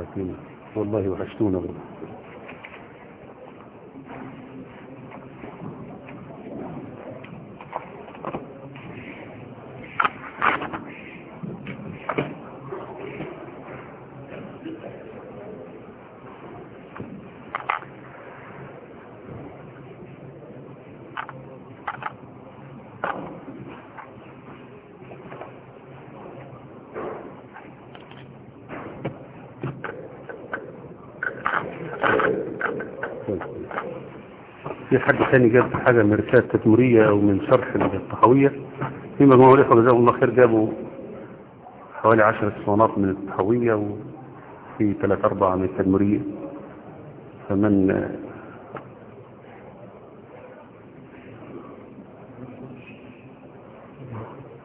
لكن والله وحشتونا. ثاني جاب حاجة من رسالة تدمرية أو من شرح الطحوية في مجموعة الإخوة جزاهم الله خير جابوا حوالي عشر اسطوانات من الطحوية وفي ثلاث أربعة من التدمرية. فمن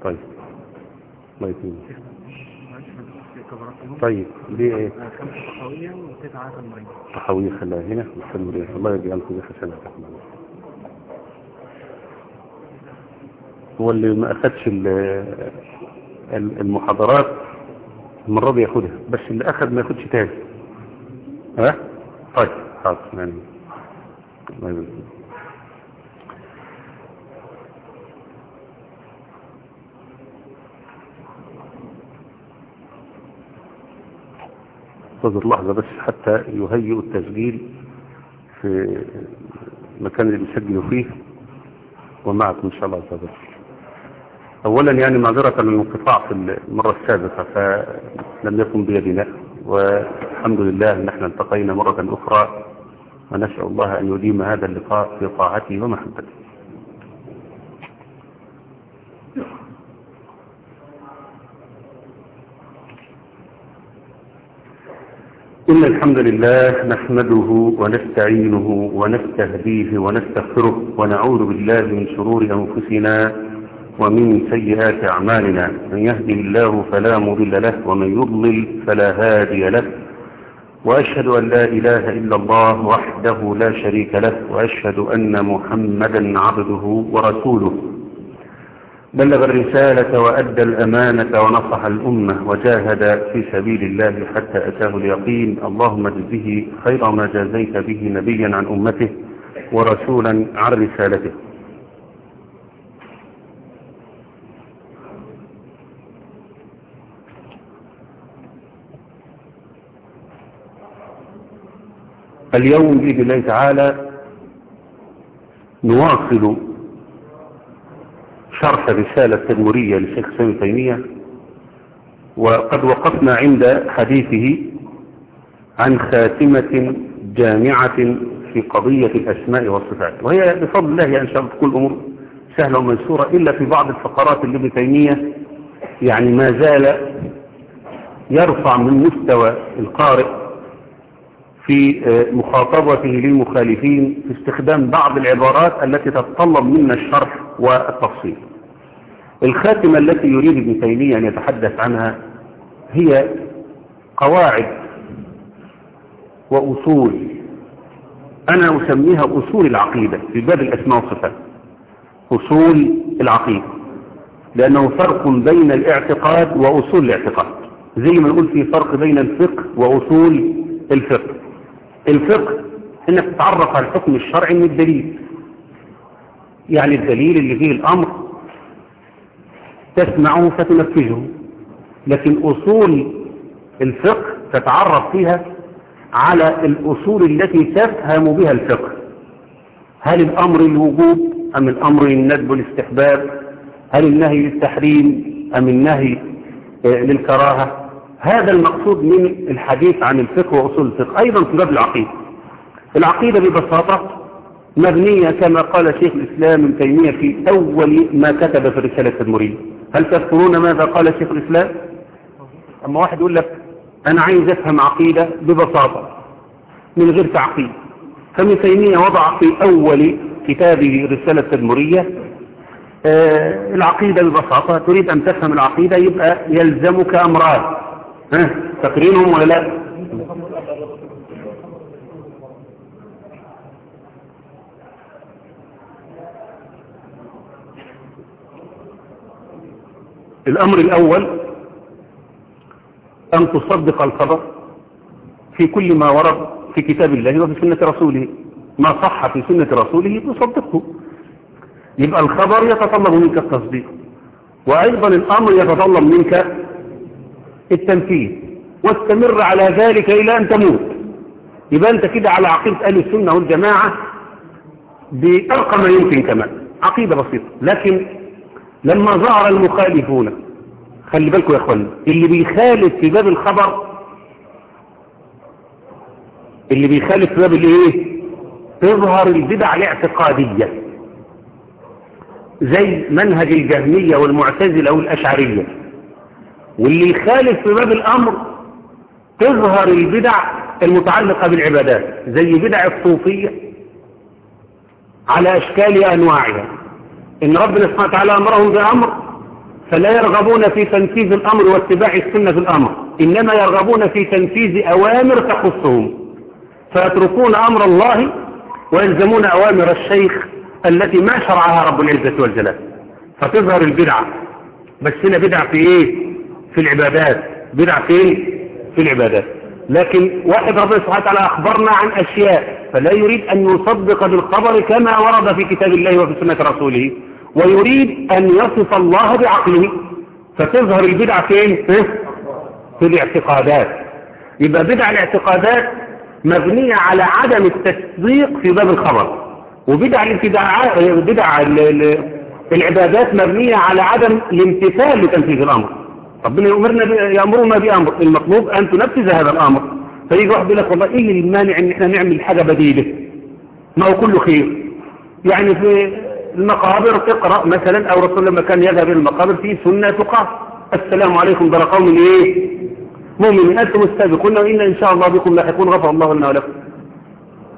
طيب. الله يكرمك طيب دي إيه؟ قوية وتسعة تمرين طحوية خلاها هنا والتدمرية. الله يجعلكم حسنات هو اللي ما أخدش ال- ال- المحاضرات المرة دي ياخدها بس اللي أخد ما ياخدش تاني. ها؟ طيب حاضر يعني الله. انتظر لحظة بس حتى يهيئوا التسجيل في المكان اللي بيسجلوا فيه ومعكم إن شاء الله وجل أولا يعني معذرة للانقطاع في المرة السابقة فلم يكن بيدنا والحمد لله أن إحنا التقينا مرة أخرى ونسأل الله أن يديم هذا اللقاء في طاعته ومحبته. إن الحمد لله نحمده ونستعينه ونستهديه ونستغفره ونعوذ بالله من شرور أنفسنا ومن سيئات أعمالنا من يهده الله فلا مضل له ومن يضلل فلا هادي له. وأشهد أن لا إله إلا الله وحده لا شريك له وأشهد أن محمدا عبده ورسوله. بلغ الرسالة وأدى الأمانة ونصح الأمة وجاهد في سبيل الله حتى أتاه اليقين. اللهم اجزه خير ما جازيت به نبيا عن أمته ورسولا عن رسالته. اليوم بإذن الله تعالى نواصل شرح رسالة تدمرية للشيخ سامي تيمية وقد وقفنا عند حديثه عن خاتمة جامعة في قضية الأسماء والصفات. وهي بفضل الله يعني شاء الله تكون الأمور سهلة ومنسورة إلا في بعض الفقرات اللي ابن تيمية يعني ما زال يرفع من مستوى القارئ في مخاطبته للمخالفين في استخدام بعض العبارات التي تتطلب منا الشرح والتفصيل. الخاتمة التي يريد ابن تيمية أن يتحدث عنها هي قواعد وأصول. أنا أسميها أصول العقيدة في باب الأسماء والصفات. أصول العقيدة لأنه فرق بين الاعتقاد وأصول الاعتقاد. زي ما نقول في فرق بين الفقه وأصول الفقه. الفقه إنك تتعرف على الحكم الشرعي من الدليل. يعني الدليل اللي فيه الأمر تسمعه فتنفذه لكن أصول الفقه تتعرف فيها على الأصول التي تفهم بها الفقه. هل الأمر الوجوب أم الأمر الندب والاستحباب هل النهي للتحريم أم النهي للكراهة؟ هذا المقصود من الحديث عن الفقه وأصول الفقه. أيضا في باب العقيدة. العقيدة ببساطة مبنية كما قال شيخ الإسلام ابن تيمية في أول ما كتب في الرسالة التدمرية هل تذكرون ماذا قال شيخ الإسلام؟ أما واحد يقول لك أنا عايز أفهم عقيدة ببساطة من غير تعقيد. فابن تيمية وضع في أول كتابه الرسالة التدمرية آه العقيدة ببساطة. تريد أن تفهم العقيدة يبقى يلزمك أمران. ها؟ ولا لا؟ الأمر الأول أن تصدق الخبر في كل ما ورد في كتاب الله وفي سنة رسوله. ما صح في سنة رسوله تصدقه. يبقى الخبر يتطلب منك التصديق وأيضا الأمر يتطلب منك التنفيذ واستمر على ذلك إلى أن تموت. يبقى أنت كده على عقيدة أهل السنة والجماعة بأرقى ما يمكن كمان. عقيدة بسيطة. لكن لما ظهر المخالفون خلي بالكم يا اخوانا اللي بيخالف في باب الخبر اللي بيخالف في باب الإيه؟ تظهر البدع الاعتقادية. زي منهج الجهمية والمعتزلة والأشعرية. واللي يخالف في باب الأمر تظهر البدع المتعلقة بالعبادات زي بدع الصوفية على أشكال أنواعها. إن ربنا سبحانه وتعالى أمرهم بأمر فلا يرغبون في تنفيذ الأمر واتباع السنة في الأمر إنما يرغبون في تنفيذ أوامر تخصهم. فيتركون أمر الله ويلزمون أوامر الشيخ التي ما شرعها رب العزة والجلال. فتظهر البدعة بس هنا بدعة في إيه؟ في العبادات. بدعة فين في العبادات. لكن واحد ربنا سبحانه وتعالى أخبرنا عن أشياء فلا يريد أن يصدق بالخبر كما ورد في كتاب الله وفي سنة رسوله ويريد أن يصف الله بعقله. فتظهر البدعة فين في الاعتقادات. يبقى بدع الاعتقادات مبنية على عدم التصديق في باب الخبر. وبدع الابتداع بدع العبادات مبنية على عدم الامتثال لتنفيذ الأمر. ربنا يأمرنا يأمرنا بأمر المطلوب أن تنفذ هذا الأمر. فيجي واحد يقول لك والله إيه المانع إن إحنا نعمل حاجة بديلة؟ ما هو كله خير. يعني في المقابر تقرأ مثلا أو رسول لما كان يذهب إلى المقابر في سنة تقام السلام عليكم در قوم إيه؟ مؤمنين. أنتم السابقون وإن إن شاء الله بكم لاحقون. غفر الله لنا ولكم.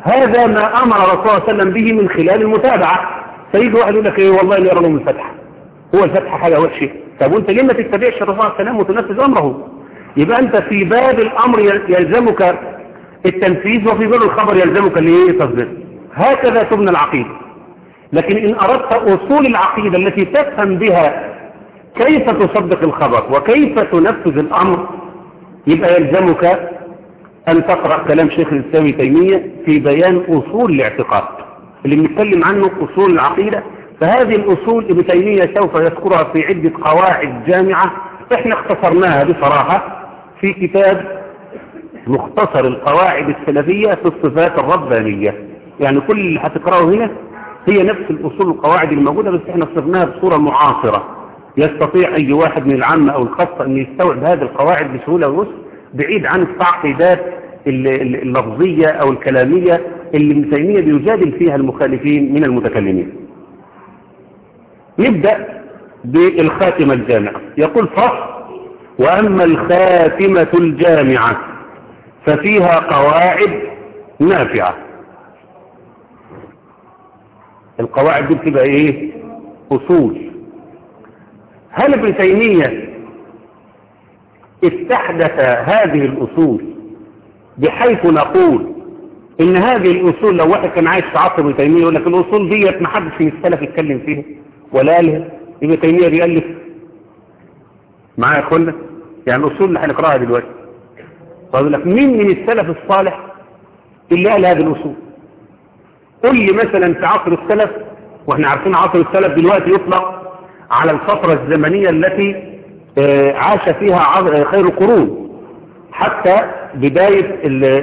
هذا ما أمر رسول الله صلى الله عليه وسلم به من خلال المتابعة. فيجي واحد يقول لك إيه والله اللي يرى لهم الفتح هو الفتح حاجة وحشة. طب وانت ليه ما تتبعش الرسول عليه وسلم وتنفذ أمره؟ يبقى أنت في باب الأمر يلزمك التنفيذ وفي باب الخبر يلزمك الايه التصديق هكذا تبنى العقيدة. لكن إن أردت أصول العقيدة التي تفهم بها كيف تصدق الخبر وكيف تنفذ الأمر يبقى يلزمك أن تقرأ كلام شيخ الإسلام تيمية في بيان أصول الاعتقاد. اللي بنتكلم عنه أصول العقيدة فهذه الأصول ابن تيمية سوف يذكرها في عدة قواعد جامعة إحنا اختصرناها بصراحة في كتاب مختصر القواعد السلفية في الصفات الربانية. يعني كل اللي هتقرأه هنا هي نفس الأصول القواعد الموجودة بس إحنا صرناها بصورة معاصرة. يستطيع أي واحد من العامة أو الخاصة أن يستوعب هذه القواعد بسهولة ويسر بعيد عن التعقيدات اللفظية أو الكلامية اللي ابن تيمية بيجادل فيها المخالفين من المتكلمين. نبدأ بالخاتمة الجامعة. يقول فصل وأما الخاتمة الجامعة ففيها قواعد نافعة. القواعد دي بتبقى إيه؟ أصول. هل ابن تيمية استحدث هذه الأصول بحيث نقول إن هذه الأصول لو واحد كان عايش في عصر ابن تيمية يقول لك الأصول ديت ما حدش السلف يتكلم فيها؟ ولا قالها ابن تيمية بيألف. معايا يا أخوانا؟ يعني الأصول اللي هنقراها دلوقتي. طيب لك مين من السلف الصالح اللي قال هذه الأصول؟ قل لي مثلا في عصر السلف وإحنا عارفين عصر السلف دلوقتي يطلق على الفترة الزمنية التي عاش فيها خير القرون. حتى بداية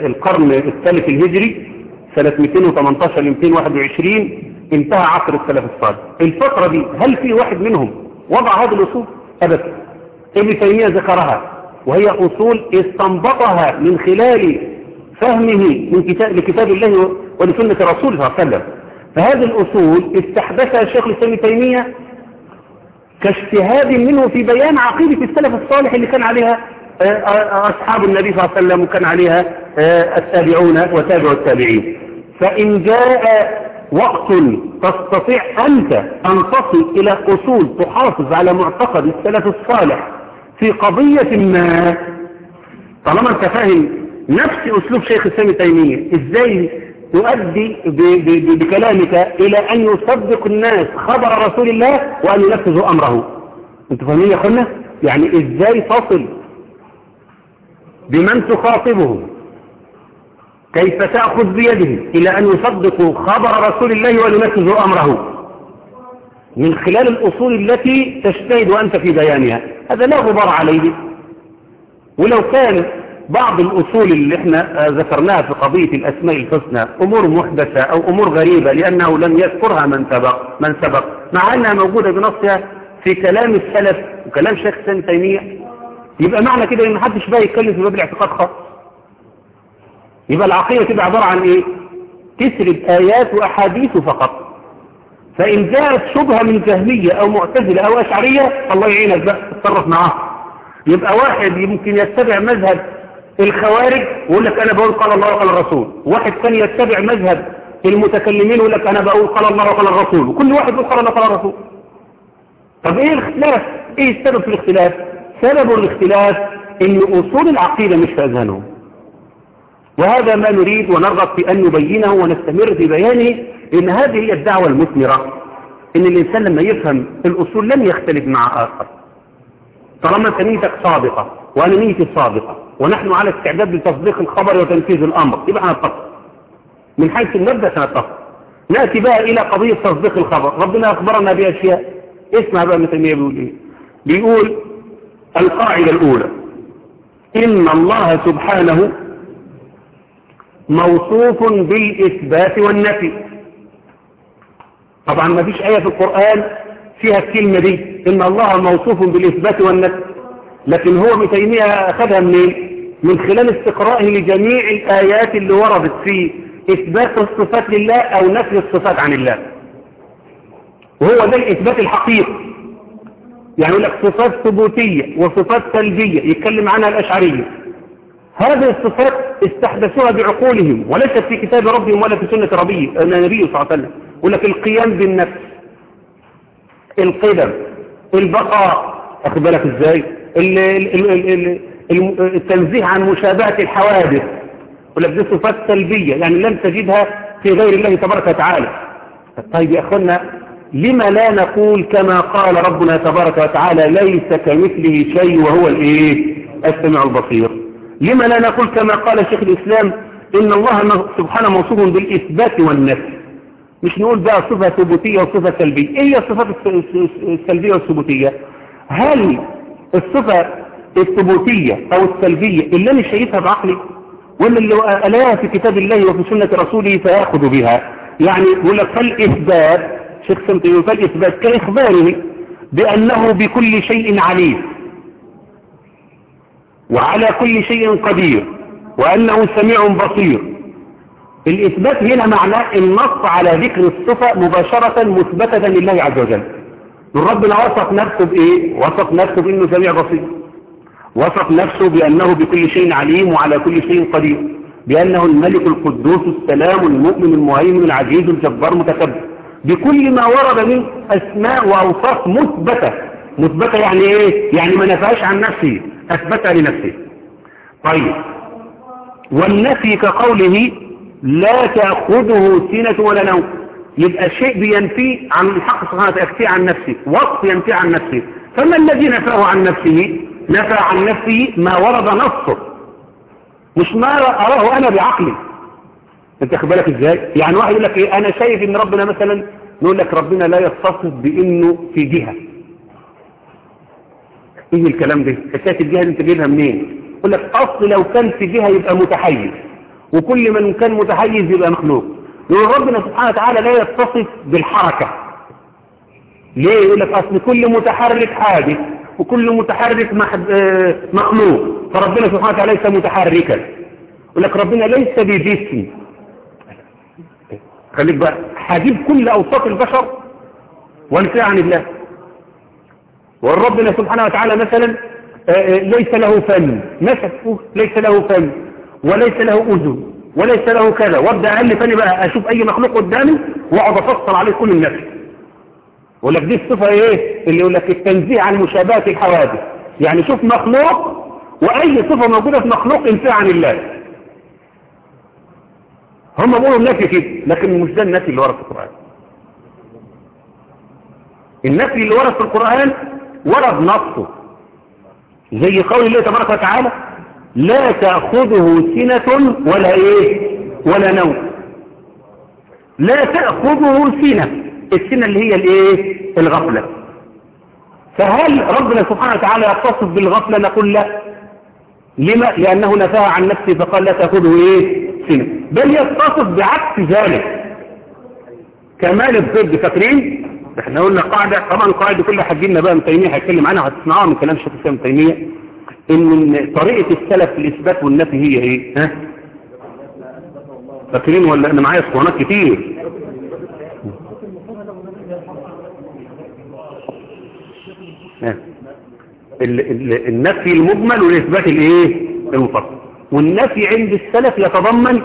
القرن الثالث الهجري سنة 218 ل 221 انتهى عصر السلف الصالح. الفترة دي هل في واحد منهم وضع هذه الأصول؟ أبدا. ابن تيمية ذكرها وهي أصول استنبطها من خلال فهمه من كتاب لكتاب الله ولسنة رسوله صلى الله عليه وسلم. فهذه الأصول استحدثها الشيخ الإسلام تيمية كاجتهاد منه في بيان عقيدة السلف الصالح اللي كان عليها أصحاب النبي صلى الله عليه وسلم وكان عليها التابعون وتابع التابعين. فإن جاء وقت تستطيع أنت أن تصل إلى أصول تحافظ على معتقد السلف الصالح في قضية ما. طالما أنت فاهم نفس أسلوب شيخ الإسلام تيمية إزاي تؤدي بكلامك إلى أن يصدق الناس خبر رسول الله وأن ينفذوا أمره. أنتوا فاهمين يا أخوانا؟ يعني إزاي تصل بمن تخاطبه؟ كيف تأخذ بيده إلى أن يصدقوا خبر رسول الله وينفذوا أمره. من خلال الأصول التي تجتهد أنت في بيانها. هذا لا غبار عليه. ولو كان بعض الأصول اللي إحنا ذكرناها في قضية الأسماء الحسنى أمور محدثة أو أمور غريبة لأنه لم يذكرها من سبق, من سبق. مع أنها موجودة بنصها في كلام السلف وكلام شيخ تيمية. يبقى معنى كده إن محدش بقى يتكلم في باب الاعتقاد خاص يبقى العقيدة تبقى عبارة عن إيه؟ تسرد آيات وأحاديث فقط. فإن جاءت شبهة من جهمية أو معتزلة أو أشعرية الله يعينك بقى تتصرف معاه يبقى واحد يمكن يتبع مذهب الخوارج ويقول لك أنا بقول قال الله وقال الرسول. واحد ثاني يتبع مذهب المتكلمين ويقول لك أنا بقول قال الله وقال الرسول. وكل واحد يقول قال الله وقال الرسول. طب إيه الاختلاف؟ إيه السبب في الاختلاف؟ سبب الاختلاف إن أصول العقيدة مش في أذهانهم. وهذا ما نريد ونرغب في أن نبينه ونستمر في بيانه إن هذه هي الدعوة المثمرة إن الإنسان لما يفهم الأصول لن يختلف مع آخر. طالما أنت نيتك صادقة وأنا نيتي صادقة ونحن على استعداد لتصديق الخبر وتنفيذ الأمر يبقى هنتفق من حيث المبدأ سنتفق نأتي بقى إلى قضية تصديق الخبر. ربنا أخبرنا بأشياء. اسمع بقى مثل بيقول إيه. بيقول القاعدة الأولى إن الله سبحانه موصوف بالإثبات والنفي. طبعا ما فيش آية في القرآن فيها الكلمة دي إن الله موصوف بالإثبات والنفي. لكن هو متيمية أخذها منين؟ من خلال استقرائه لجميع الآيات اللي وردت في إثبات الصفات لله أو نفي الصفات عن الله. وهو ده الإثبات الحقيقي. يعني يقول لك صفات ثبوتية وصفات سلبية يتكلم عنها الأشعرية. هذه الصفات استحدثوها بعقولهم وليست في كتاب ربهم ولا في سنة ربي النبي صلى الله عليه وسلم. لك القيام بالنفس القدم البقاء. أخذ بالك إزاي؟ التنزيه عن مشابهة الحوادث. يقول لك دي صفات سلبية يعني لم تجدها في غير الله تبارك وتعالى. طيب يا أخوانا لما لا نقول كما قال ربنا تبارك وتعالى ليس كمثله شيء وهو الإيه؟ السميع البصير. لما لا نقول كما قال شيخ الإسلام إن الله سبحانه موصوف بالإثبات والنفي. مش نقول بقى صفة ثبوتية وصفة سلبية. هي الصفات السلبية والثبوتية؟ هل الصفة الثبوتية أو السلبية اللي أنا شايفها بعقلي ولا اللي ألاها في كتاب الله وفي سنة رسوله فيأخذ بها؟ يعني يقول لك فالإثبات شيخ يقول فالإثبات كإخباره بأنه بكل شيء عليم. وعلى كل شيء قدير وأنه سميع بصير. الإثبات هنا معناه النص على ذكر الصفة مباشرة مثبتة لله عز وجل. ربنا وصف نفسه بإيه؟ وصف نفسه بأنه سميع بصير. وصف نفسه بأنه بكل شيء عليم وعلى كل شيء قدير. بأنه الملك القدوس السلام المؤمن المهيمن العزيز الجبار المتكبر. بكل ما ورد من أسماء وأوصاف مثبتة. مثبتة يعني إيه؟ يعني ما نفعش عن نفسه. أثبتها لنفسه. طيب. والنفي كقوله لا تأخذه سنة ولا نوم. يبقى شيء بينفي عن الحق سبحانه وتعالى عن نفسه. وصف ينفي عن نفسه. فما الذي نفاه عن نفسه؟ نفى عن نفسه ما ورد نصه. مش ما أراه أنا بعقلي. أنت خد بالك إزاي؟ يعني واحد يقول لك إيه؟ أنا شايف إن ربنا مثلا نقول لك ربنا لا يتصف بإنه في جهة. إيه الكلام ده؟ حكايه الجهة دي انت جايبها منين؟ يقول لك أصل لو كان في جهة يبقى متحيز. وكل من كان متحيز يبقى مخلوق. يقول ربنا سبحانه وتعالى لا يتصف بالحركة. ليه؟ يقول لك أصل كل متحرك حادث وكل متحرك مخلوق. فربنا سبحانه وتعالى ليس متحركا. يقول لك ربنا ليس بجسم. خليك بقى. هجيب كل أوصاف البشر وانفع عن الله. والربنا سبحانه وتعالى مثلا ليس له فم مثلا ليس له فم وليس له أذن وليس له كذا. وابدأ أقل ثاني بقى أشوف أي مخلوق قدامي وأقعد افصل عليه كل النفس يقول لك دي الصفة إيه؟ اللي يقول لك التنزيه عن مشابهة الحوادث. يعني شوف مخلوق وأي صفة موجودة في مخلوق انفع عن الله. هم بيقولوا النفي كده لكن مش ده النفي اللي ورد في القرآن. النفي اللي ورد في القرآن ورد نصه زي قول الله تبارك وتعالى لا تأخذه سنة ولا إيه؟ ولا نوم. لا تأخذه سنة. السنة اللي هي الإيه؟ الغفلة. فهل ربنا سبحانه وتعالى يتصف بالغفلة نقول لا؟ لما؟ لأنه نفاها عن نفسه فقال لا تأخذه إيه؟ سنة. بل يتصف بعكس ذلك. كمال الضد فاكرين؟ إحنا قلنا قاعدة طبعا القاعدة كل حاجينا بقى ابن تيمية هيتكلم عنها وهتسمعوها من كلام شيخ الاسلام ابن تيمية إن طريقة السلف في الإثبات والنفي هي إيه؟ ها؟ فاكرين ولا؟ أنا معايا اسطوانات كتير. النفي المجمل والإثبات الإيه؟ المفصل. والنفي عند السلف يتضمن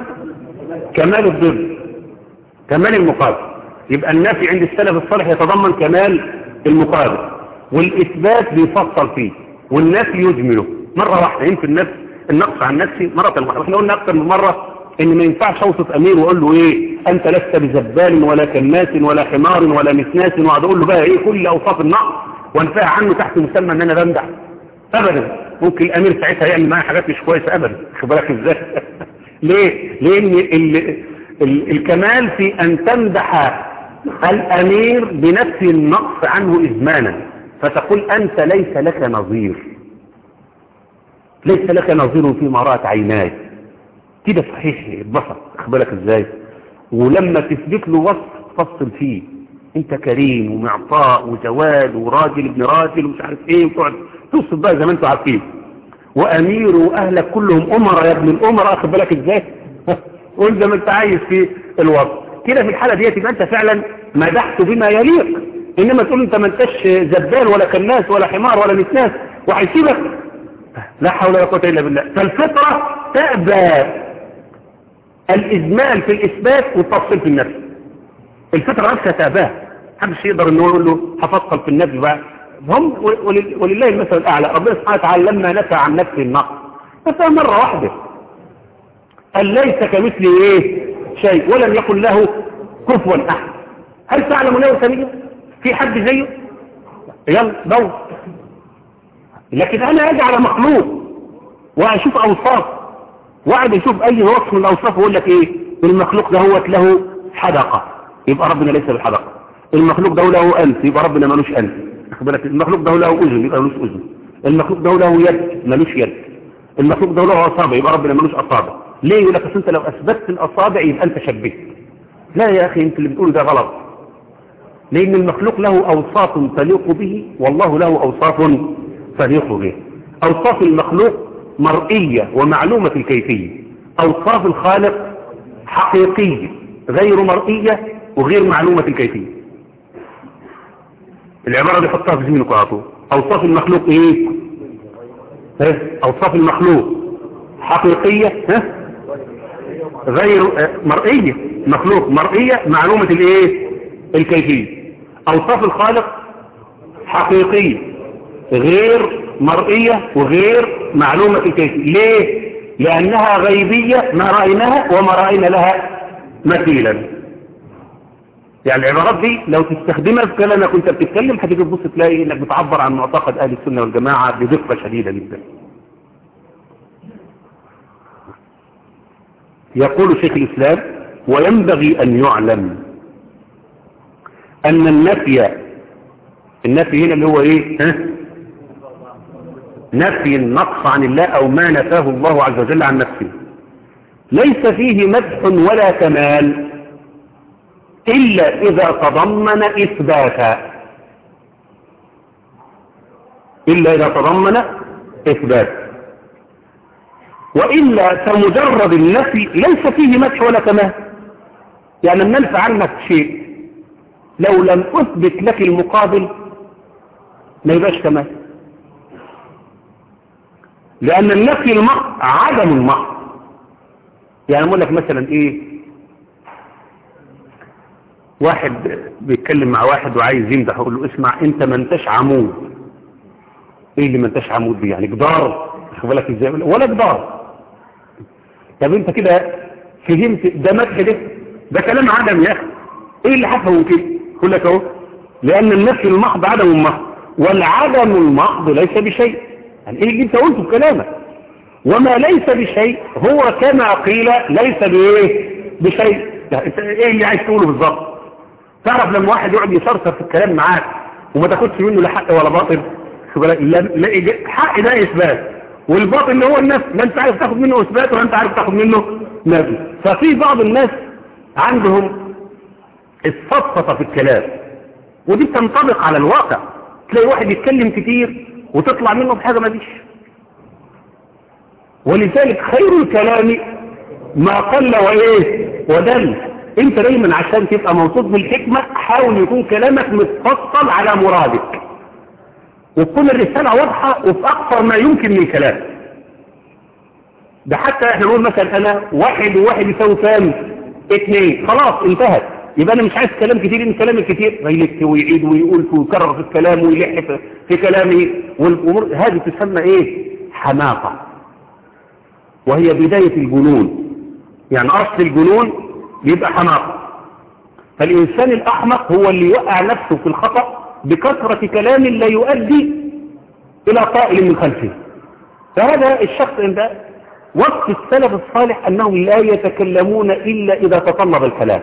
كمال الضد كمال المقابل. يبقى النفي عند السلف الصالح يتضمن كمال المقابل والإثبات بيفصل فيه والنفي يجمله. مرة واحدة يمكن النفس النقص عن نفسي مرة واحدة. إحنا قلنا أكثر من مرة إن ما ينفعش أوصف أمير وأقول له إيه؟ أنت لست بزبال ولا كناس ولا حمار ولا مسناس وأقعد أقول له بقى إيه؟ كل أوصاف النقص وانفع عنه تحت مسمى إن أنا بمدح. أبدا. ممكن الأمير ساعتها يعمل معايا حاجات مش كويسة أبدا. خد بالك إزاي؟ ليه؟ لأن ال... ال... الكمال في أن تمدح الأمير بنفي النقص عنه إزمانا فتقول أنت ليس لك نظير. ليس لك نظير فيما رأت عيناي كده صحيح اتبسط أخبرك إزاي؟ ولما تثبت له وصف فصل فيه. أنت كريم ومعطاء وجواد وراجل ابن راجل ومش عارف إيه وتقعد توصف بقى زي ما أنتوا عارفين. وأمير وأهلك كلهم أمراء يا ابن الأمراء اخد بالك إزاي؟ قول زي ما أنت عايز في الوصف. كده في الحالة ديت يبقى انت فعلا مدحت بما يليق. إنما تقول انت ما انتش زبال ولا كناس ولا حمار ولا نسناس وهيسيبك. لا حول ولا قوة إلا بالله. فالفطرة تأبى الإجمال في الإثبات والتفصيل في النفس الفطرة نفسها تأباه محدش يقدر انه يقول له هفصل في النفس بقى. هم ولله المثل الأعلى. ربنا سبحانه وتعالى لما نفى عن نفسه النقص. نفى مرة واحدة. قال ليس كمثله إيه؟ شيء ولم يكن له كفوا أحد. هل تعلم له سمية في حد زيه؟ يلا دور. لكن أنا أجي على مخلوق وأشوف أوصاف وأحد يشوف أي وصف من الأوصاف ويقول لك إيه؟ المخلوق ده هو له حدقة. يبقى ربنا ليس بالحدقة المخلوق ده له أنف يبقى ربنا ملوش بالك؟ المخلوق ده له أذن يبقى ملوش أذن. المخلوق ده له يد ملوش يد. المخلوق ده له أصابع يبقى ربنا ملوش أصابع. ليه؟ يقول لك أنت لو أثبتت الأصابع يبقى أنت شبهت. لا يا أخي انت اللي بتقوله ده غلط. لأن المخلوق له أوصاف تليق به والله له أوصاف تليق به. أوصاف المخلوق مرئية ومعلومة الكيفية. أوصاف الخالق حقيقية غير مرئية وغير معلومة الكيفية. العبارة دي حطها في ذهنك على طول. أوصاف المخلوق إيه؟ ها أوصاف المخلوق. حقيقية؟ ها؟ غير مرئية. مخلوق مرئية معلومة الإيه؟ الكيفية. أوصاف الخالق؟ حقيقية. غير مرئية وغير معلومة الكيفية. ليه؟ لأنها غيبية ما رأيناها وما رأينا لها مثيلا. يعني العبارات دي لو تستخدمها في كلامك وانت بتتكلم هتيجي تبص تلاقي انك بتعبر عن معتقد أهل السنة والجماعة بدقة شديدة جدا. يقول شيخ الإسلام وينبغي أن يعلم أن النفي النفي هنا اللي هو إيه؟ ها؟ نفي النقص عن الله أو ما نفاه الله عز وجل عن نفسه. ليس فيه مدح ولا كمال. إلا إذا تضمن إثباتا إلا إذا تضمن إثبات. وإلا فمجرد النفي ليس فيه مدح ولا كمال يعني لما ننفع عنك شيء. لو لم أثبت لك المقابل ما يبقاش كمال لأن النفي المحض عدم المحض يعني أقول لك مثلا إيه؟ واحد بيتكلم مع واحد وعايز يمدح يقول له اسمع أنت ما أنتش عمود. إيه اللي ما أنتش عمود دي؟ يعني جدار. خد بالك إزاي؟ ولا جدار. طب أنت كده فهمت؟ ده مدح ده؟ ده كلام عدم يا أخي. إيه اللي حفظه كده يقول لك أهو لأن النفي المحض عدم المحض والعدم المحض ليس بشيء. يعني إيه اللي أنت قلته في كلامك؟ وما ليس بشيء هو كما قيل ليس بإيه؟ بشيء. إنت إيه اللي عايز تقوله بالظبط؟ تعرف لما واحد يقعد يصرصر في الكلام معاك وما تاخدش منه لا حق ولا باطل؟ حق ده إثبات. والباطل اللي هو النفس لا أنت عارف تاخد منه إثبات ولا أنت عارف تاخد منه نفي ففي بعض الناس عندهم السطسطه في الكلام. ودي بتنطبق على الواقع. تلاقي واحد يتكلم كتير وتطلع منه بحاجه ما فيش. ولذلك خير الكلام ما قل وإيه ودل. انت دايما عشان تبقى موصوف بالحكمة حاول يكون كلامك متفصل على مرادك. وتكون الرسالة واضحة وفي أكثر ما يمكن من الكلام ده حتى إحنا نقول مثلا أنا واحد وواحد يساوي كام؟ اتنين. خلاص انتهت. يبقى أنا مش عايز كلام كتير إن كلام الكتير يلف ويعيد ويقول ويكرر في الكلام ويلح في- كلامه والأمور هذه تسمى إيه؟ حماقة. وهي بداية الجنون. يعني أصل الجنون بيبقى حماقة فالإنسان الأحمق هو اللي يوقع نفسه في الخطأ بكثرة كلام لا يؤدي إلى قائل من خلفه. فهذا الشخص عند وقت السلف الصالح أنهم لا يتكلمون إلا إذا تطلب الكلام.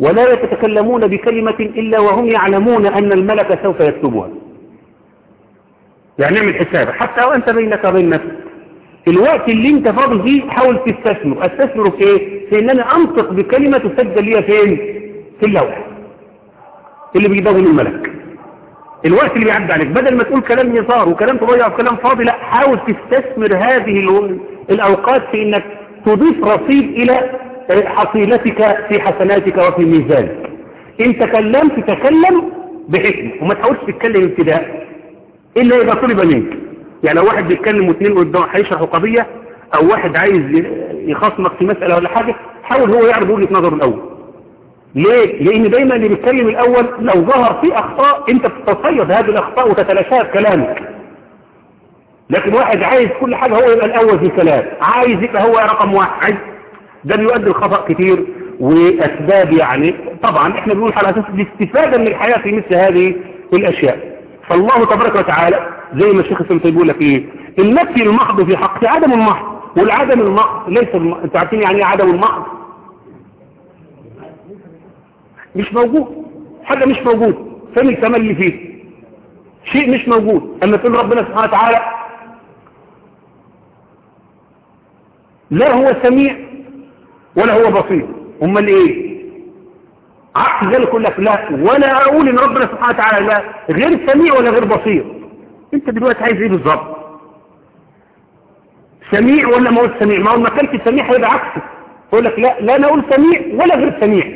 ولا يتكلمون بكلمة إلا وهم يعلمون أن الملك سوف يكتبها. يعني اعمل حساب حتى وأنت بينك وبين نفسك. الوقت اللي انت فاضل فيه حاول تستثمر استثمره في إيه؟ في ان أنا انطق بكلمة تسجل ليها فين؟ في اللوح. اللي بيدون الملك. الوقت اللي بيعدي عليك. بدل ما تقول كلام يسار وكلام تضيع وكلام فاضي لا حاول تستثمر هذه الأوقات في إنك تضيف رصيد إلى حصيلتك في حسناتك وفي ميزانك. إن تكلمت تكلم بحكمة. وما تحاولش تتكلم ابتداء. إلا إذا طلب منك. يعني لو واحد بيتكلم واثنين قدام هيشرحوا قضية أو واحد عايز يخصمك في مسألة ولا حاجة حاول هو يعرض وجهة نظره الأول. ليه؟ لأن دايما اللي بيتكلم الأول لو ظهر فيه أخطاء أنت بتتصيد هذه الأخطاء وتتلاشاها بكلامك لكن واحد عايز كل حاجة هو يبقى الأول في الكلام. عايز يبقى هو رقم واحد. ده بيؤدي الخطأ كتير وأسباب يعني. طبعا إحنا بنقول على أساس الاستفادة من الحياة في مثل هذه الأشياء. فالله تبارك وتعالى زي ما الشيخ السلطي بيقول لك إيه؟ النفي المحض في حق عدم المحض والعدم المحض ليس الم... أنتوا عارفين يعني إيه عدم المحض؟ مش موجود حاجة مش موجود فين الكمال اللي فيه؟ شيء مش موجود أما تقول ربنا سبحانه وتعالى لا هو سميع ولا هو بصير. أمال إيه؟ عكس ذلك يقول لك لا ولا أقول إن ربنا سبحانه وتعالى لا غير سميع ولا غير بصير. انت دلوقتي عايز إيه بالظبط؟ سميع ولا ما هو سميع؟ ما هو ما كانش سميع هيبقى عكسه. يقول لك لا لا أنا أقول سميع ولا غير سميع.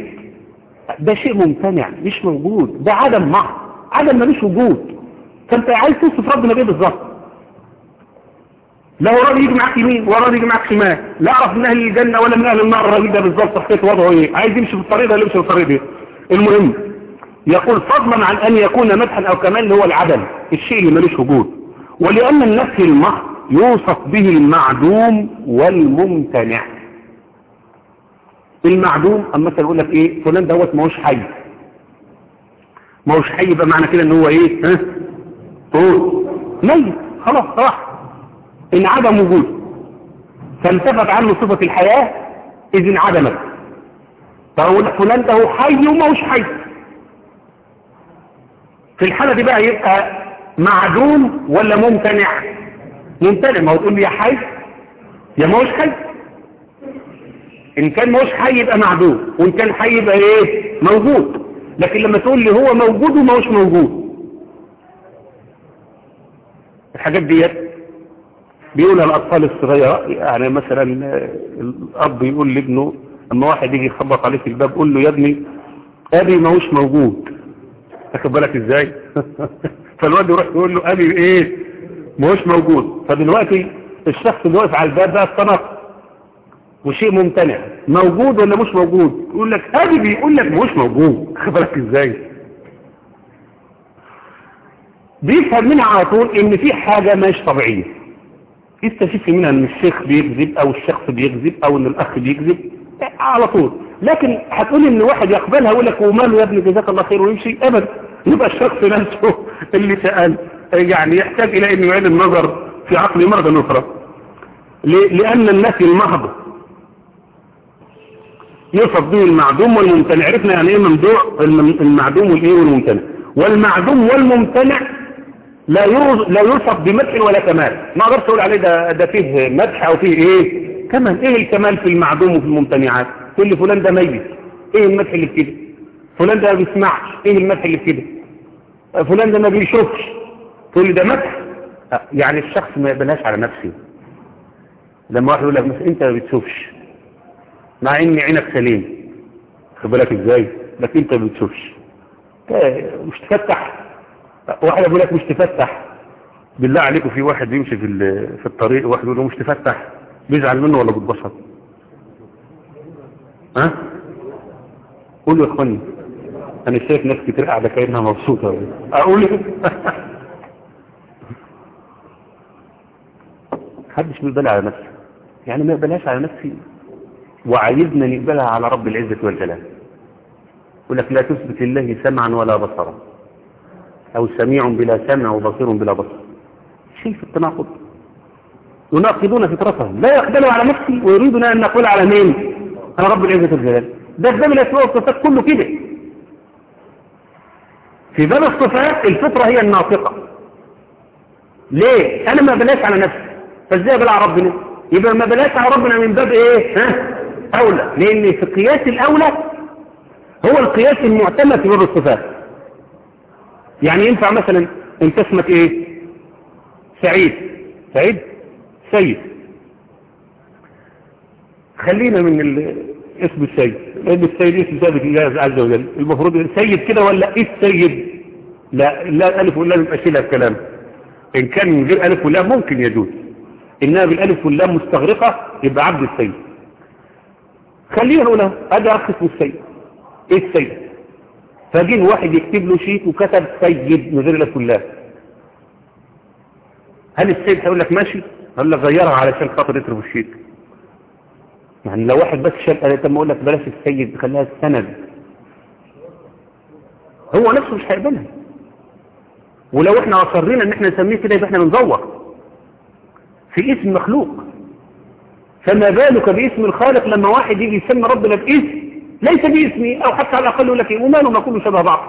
ده شيء ممتنع مش موجود. ده عدم محض عدم ملوش وجود. فانت عايز توصف ربنا بإيه بالظبط؟ لا هو راضي يجي معاك يمين ولا راضي يجي معاك شمال. لا أعرف من أهل الجنة ولا من أهل النار الراجل ده بالظبط صحته وضعه إيه. عايز يمشي في الطريق ده ولا يمشي في الطريق ده المهم يقول فضلا عن أن يكون مدحا أو كمال هو العدم الشيء اللي ملوش وجود. ولأن النفي المحض يوصف به المعدوم والممتنع. المعدوم أما مثلا يقول لك إيه؟ فلان دوت ما هوش حي. ما هوش حي يبقى معنى كده إن هو إيه؟ ها؟ طول. ميت. خلاص راح. ان عدم وجود. فانتفت عنه صفة الحياة إذ انعدمت. فأقول لك فلان ده حي وما هوش حي. في الحالة دي بقى يبقى معدوم ولا ممتنع؟ ممتنع. ما هو تقول لي يا حي يا ما هوش حي. إن كان ما هوش حي يبقى معدوم وإن كان حي يبقى إيه؟ موجود. لكن لما تقول لي هو موجود وما هوش موجود. الحاجات ديت بيقولها الأطفال الصغيرة. يعني مثلا الأب يقول لابنه أما واحد يجي يخبط عليه في الباب قول له يا ابني أبي ما هوش موجود. تاخد بالك إزاي؟ فالواد يروح يقول له أبي إيه؟ ما هوش موجود. فدلوقتي الشخص اللي واقف على الباب ده الصنف وشيء ممتنع. موجود ولا مش موجود؟ يقول لك أبي بيقول لك هوش موجود. تاخد بالك إزاي؟ بيفهم منها على طول إن في حاجة مش طبيعية. يستشف منها إن الشيخ بيكذب أو الشخص بيكذب أو إن الأخ بيكذب. على طول. لكن هتقول إن واحد يقبلها ويقول لك وماله يا ابني جزاك الله خير ويمشي؟ ابدا. يبقى الشخص نفسه اللي سأل يعني يحتاج إلى انه يعيد النظر في عقله مرة أخرى. ل- لأن النفي المحض يوصف به المعدوم والممتنع. عرفنا يعني إيه ممدوع؟ الم- المعدوم والايه والممتنع. والمعدوم والممتنع لا لا يوصف بمدح ولا كمال. ما أقدرش أقول عليه ده ده فيه مدح أو فيه إيه؟ كمال إيه الكمال في المعدوم وفي الممتنعات؟ لي فلان ده ميت. إيه المدح اللي في كده؟ فلان ده ما بيسمعش. إيه المدح اللي في كده؟ فلان ده ما بيشوفش. تقول ده مدح؟ أه، يعني الشخص ما يقبلهاش على نفسه. لما واحد يقول لك أنت ما بتشوفش. مع إن عينك سليم. خد بالك إزاي؟ لكن أنت ما بتشوفش. إيه، مش تفتح. واحد يقول لك مش تفتح. بالله عليكم في واحد بيمشي في في الطريق واحد يقول له مش تفتح. بيزعل منه ولا بيتبسط؟ ها؟ قولوا يا إخواني أنا شايف ناس كتير قاعدة كأنها مبسوطة. أقول إيه؟ محدش بيقبلها على نفسه. يعني ما يقبلهاش على نفسي. وعايزنا نقبلها على رب العزة والجلال. يقول لك لا تثبت لله سمعا ولا بصرا. أو سميع بلا سمع وبصير بلا بصر. في التناقض؟ يناقضون فطرتهم. لا يقبلوا على نفسي ويريدون أن نقول على مين؟ على رب العزة والجلال. ده في باب الأسماء والصفات كله كده. في باب الصفات الفطرة هي الناطقة. ليه؟ أنا ما بلاش على نفسي. فازاي بلا على ربنا. يبقى ما بلاش على ربنا من باب إيه؟ ها؟ أولى. لأن في قياس الأولى هو القياس المعتمد في باب الصفات. يعني ينفع مثلا انت اسمك إيه؟ سعيد. سعيد؟ سيد. خلينا من اسم السيد لأن السيد اسم ثابت لله عز وجل. المفروض سيد كده ولا إيه السيد؟ لا لا ألف واللام يبقى شيلها الكلام. إن كان من غير ألف واللام ممكن يجوز. إنها بالألف واللام مستغرقة يبقى عبد السيد. خلينا نقول ادي أخ اسمه السيد. إيه السيد؟ فجه واحد يكتب له شيك وكتب سيد من غير ألف واللام هل السيد هيقول لك ماشي؟ هقول لك غيرها علشان خاطر يترب الشيك. يعني لو واحد بس شاب قال طب أقول لك بلاش السيد خليها السند. هو نفسه مش هيقبلها. ولو إحنا أصرينا إن إحنا نسميه كده يبقى إحنا بنزور في اسم مخلوق. فما بالك باسم الخالق لما واحد يجي يسمي ربنا باسم ليس باسمي أو حتى على الأقل يقول لك إيه وماله ما كله شبه بعض.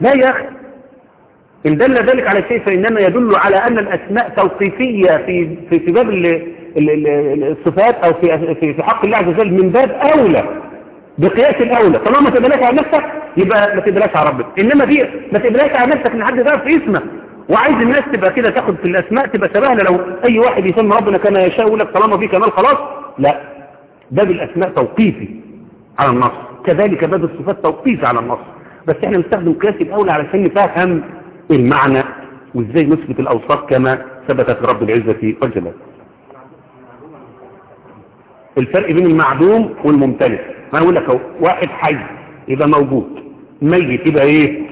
لا يا أخي. إن دل ذلك على شيء فإنما يدل على أن الأسماء توقيفية في في في باب ال- ال- ال- الصفات أو في في في حق الله عز وجل من باب أولى بقياس الأولى. طالما ما تقبلهاش على نفسك يبقى ما تقبلهاش على ربك. إنما دي ما تقبلهاش على نفسك إن حد يعرف اسمك وعايز الناس تبقى كده تاخد في الأسماء تبقى شبهنا. لو أي واحد يسمى ربنا كما يشاء يقول لك طالما في كمال خلاص. لا. باب الأسماء توقيفي على النص. كذلك باب الصفات توقيفي على النص. بس إحنا نستخدم قياس الأولى علشان نفهم المعنى وإزاي نثبت الأوصاف كما ثبتت رب العزة والجلال. الفرق بين المعدوم والممتلئ. ما أقول لك واحد حي يبقى موجود. ميت يبقى إيه؟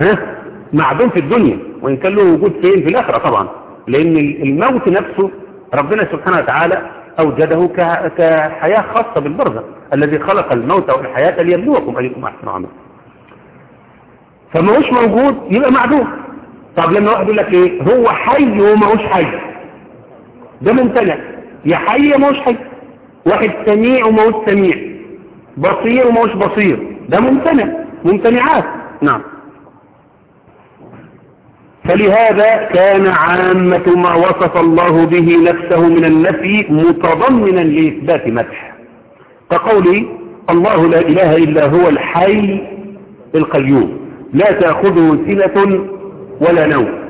ها؟ معدوم في الدنيا. وإن كان له وجود فين؟ في الآخرة طبعا. لأن الموت نفسه ربنا سبحانه وتعالى أوجده كحياة خاصة بالبرزخ. الذي خلق الموت والحياة ليبلوكم أيكم أحسن عملا. فما هوش موجود يبقى معدوم. طب لما واحد يقول لك إيه؟ هو حي وما هوش حي. ده ممتنع يا حي يا ما هوش حي. واحد سميع وما هوش سميع. بصير وما هوش بصير. ده ممتنع ممتنعات. نعم. فلهذا كان عامة ما وصف الله به نفسه من النفي متضمنا لإثبات مدح. كقوله الله لا إله إلا هو الحي القيوم. لا تأخذه سنة ولا نوم.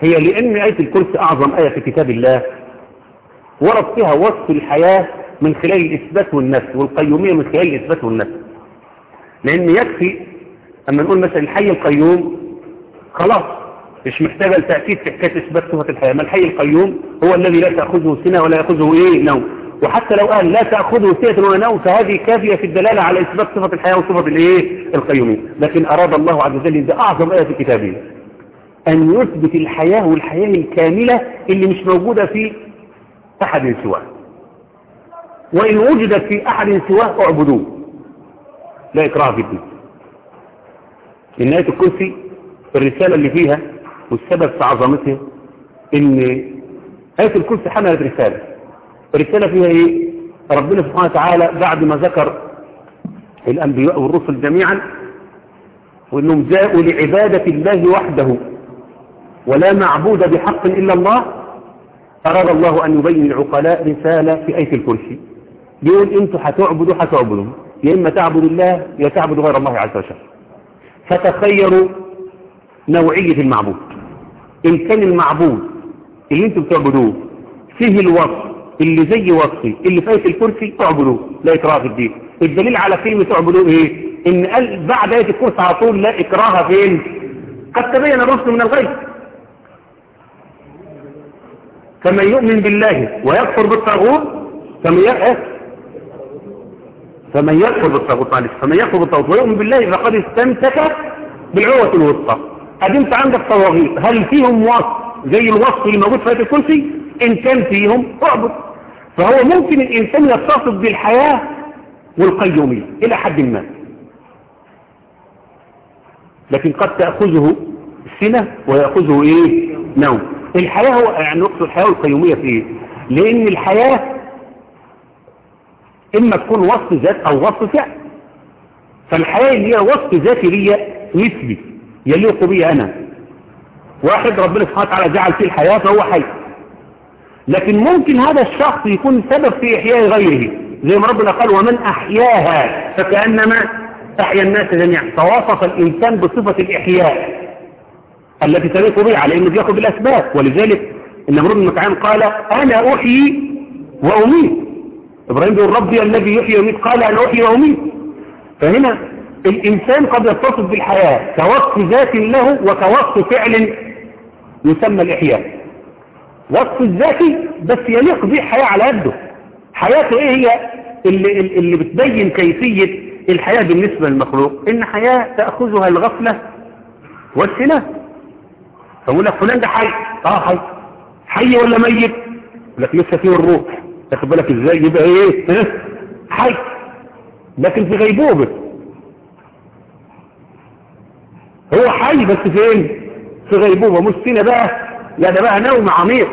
هي لأن آية الكرسي أعظم آية في كتاب الله ورد فيها وصف الحياة من خلال الإثبات والنفي والقيومية من خلال الإثبات والنفي لأن يكفي أما نقول مثلا الحي القيوم خلاص مش محتاجة التأكيد في حكاية إثبات صفة الحياة. ما الحي القيوم هو الذي لا تأخذه سنة ولا يأخذه إيه؟ نوم. وحتى لو قال لا تأخذه سنة ولا فهذه كافية في الدلالة على إثبات صفة الحياة وصفة الإيه؟ القيومية. لكن أراد الله عز وجل ده أعظم آية في كتابه. أن يثبت الحياة والحياة الكاملة اللي مش موجودة في أحد سواه. وإن وجدت في أحد سواه اعبدوه. لا إكراه في الدين. آية الكرسي الرسالة اللي فيها والسبب في عظمتها إن آية الكرسي حملت رسالة. الرسالة فيها إيه؟ ربنا سبحانه وتعالى بعد ما ذكر الأنبياء والرسل جميعا وإنهم جاءوا لعبادة الله وحده ولا معبود بحق إلا الله أراد الله أن يبين العقلاء رسالة في آية الكرسي. بيقول أنتوا هتعبدوا هتعبدوا يا إما تعبدوا الله يا تعبدوا غير الله عز وجل. فتخيروا نوعية المعبود. إن كان المعبود اللي أنتوا بتعبدوه فيه الوصف اللي زي وصفي اللي آية الكرسي تعبدوه لا إكراه في الدين. الدليل على كلمة تعبدوه إيه؟ إن قال بعد آية الكرسي على طول لا إكراه فين؟ قد تبين الرسل من الغيب. فمن يؤمن بالله ويكفر بالطاغوت فمن يكفر فمن يكفر بالطاغوت معلش. فمن يكفر بالطاغوت ويؤمن بالله فقد استمسك بالعروة الوسطى. انت عندك طواغيت. هل فيهم وصف زي الوصف اللي موجود في الكرسي؟ إن كان فيهم اعبد فهو ممكن الإنسان يتصف بالحياة والقيومية إلى حد ما. لكن قد تأخذه سنة ويأخذه إيه؟ نوم. الحياة هو يعني نقصد الحياة والقيومية في إيه؟ لأن الحياة إما تكون وصف ذات أو وصف فعل. فالحياة اللي هي وصف ذاتي لي نسبي يليق بي أنا. واحد ربنا سبحانه وتعالى جعل فيه الحياة فهو حي. لكن ممكن هذا الشخص يكون سبب في إحياء غيره زي ما ربنا قال ومن أحياها فكأنما أحيا الناس جميعا. فوصف الإنسان بصفة الإحياء التي تليق به على إنه بيأخذ بالأسباب. ولذلك النمرود بن مكعان قال أنا أحيي وأميت. إبراهيم بيقول ربي الذي يحيي ويميت. قال أنا أحيي وأميت. فهنا الإنسان قد يتصف بالحياة كوصف ذات له وكوصف فعل يسمى الإحياء. وصف الذاتي بس يليق به حياة على قده. حياته إيه هي؟ اللي, اللي بتبين كيفية الحياة بالنسبة للمخلوق. إن حياة تأخذها الغفلة والسنة. فأقول لك فلان ده حي. آه حي. حي ولا ميت؟ لك لسه فيه الروح. تاخد بالك إزاي؟ يبقى إيه؟ حي. لكن في غيبوبة. هو حي بس فين؟ في غيبوبة مش سنة بقى. لا ده بقى نوم عميق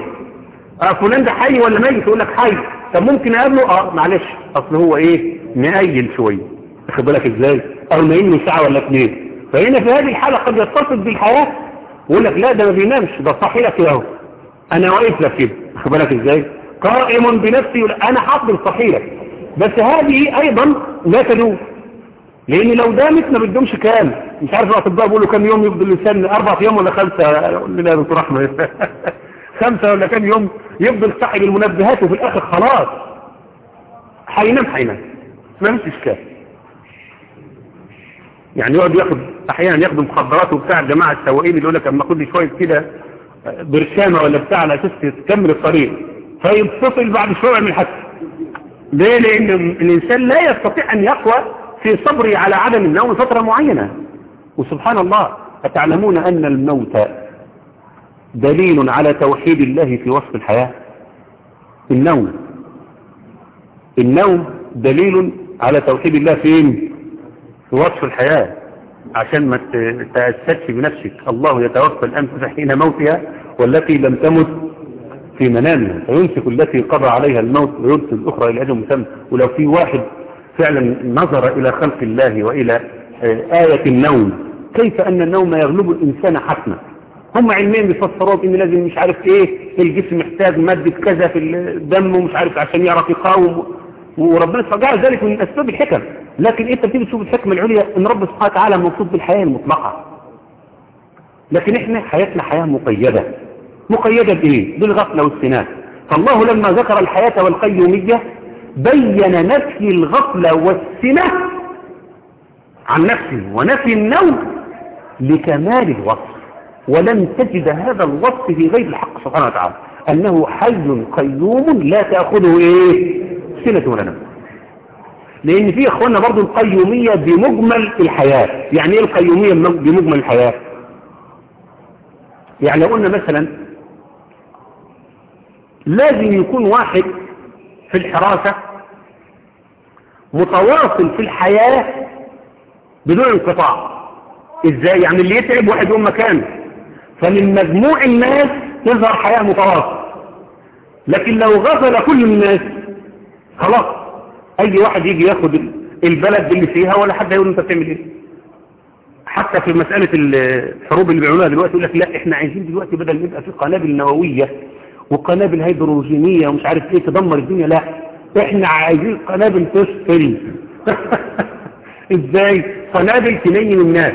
آه فلان ده حي ولا ميت؟ يقول لك حي. طب ممكن أقابله؟ آه معلش. أصل هو إيه؟ مقيل شوية. واخد بالك إزاي؟ أو نايم له ساعة ولا اثنين فهنا في هذه الحالة قد يتصف بالحياة. ويقول لك لا ده ما بينامش. ده صاحي لك اهو أنا واقف لك كده. واخد بالك إزاي؟ قائم بنفسي أنا حاضر صاحي لك. بس هذه أيضا لا تدوم. لأن لو دامت ما بتدومش كام مش عارف الاطباء بيقولوا كام يوم يفضل الانسان أربع أيام ولا خمسة؟ يقول لنا يا دكتور أحمد. خمسة ولا كام يوم يفضل صاحب المنبهات وفي الآخر خلاص. هينام هينام. ما فيش إشكال. يعني يقعد ياخد أحيانا ياخد مخدرات وبتاع الجماعه السواقين اللي يقول لك أما خد شوية كده برشامة ولا بتاع على أساس تكمل الطريق. فيتصل بعد شوية من الحادثة. ليه؟ لأن الإنسان لا يستطيع أن يقوى في صبري على عدم النوم فترة معينة. وسبحان الله أتعلمون أن الموت دليل على توحيد الله في وصف الحياة؟ النوم. النوم دليل على توحيد الله فين في وصف الحياة. عشان ما تتأسدش بنفسك. الله يتوفى الأنفس حين موتها والتي لم تمت في منامها. فيمسك التي قضى عليها الموت ويرسل الأخرى إلى أجل ولو في واحد فعلا نظر إلى خلق الله وإلى آية النوم. كيف أن النوم يغلب الإنسان حتما؟ هم علمين بيفسروا بإن لازم مش عارف إيه الجسم محتاج مادة كذا في الدم ومش عارف عشان يعرف يقاوم. وربنا سبحانه ذلك من أسباب الحكم. لكن أنت بتيجي تشوف الحكمة العليا إن رب سبحانه وتعالى مبسوط بالحياة المطلقة. لكن إحنا حياتنا حياة مقيدة. مقيدة بإيه؟ بالغفلة والسنان. فالله لما ذكر الحياة والقيومية بين نفي الغفلة والسنة عن نفسه ونفي النوم لكمال الوصف. ولن تجد هذا الوصف في غير الحق سبحانه وتعالى. أنه حي قيوم لا تأخذه إيه؟ سنة ولا نوم. لأن في إخواننا برضو القيومية بمجمل الحياة. يعني إيه القيومية بمجمل الحياة؟ يعني لو قلنا مثلا لازم يكون واحد في الحراسة متواصل في الحياة بدون انقطاع. إزاي؟ يعني اللي يتعب واحد يوم مكانه. فمن مجموع الناس تظهر حياة متواصل لكن لو غفل كل الناس خلاص. أي واحد يجي ياخد البلد اللي فيها ولا حد هيقول أنت بتعمل إيه؟ حتى في مسألة الحروب اللي بيعملوها دلوقتي يقول لك لا إحنا عايزين دلوقتي بدل ما يبقى في قنابل نووية وقنابل هيدروجينية ومش عارف إيه تدمر الدنيا. لا إحنا عايزين قنابل تسفل إزاي؟ قنابل تنيم الناس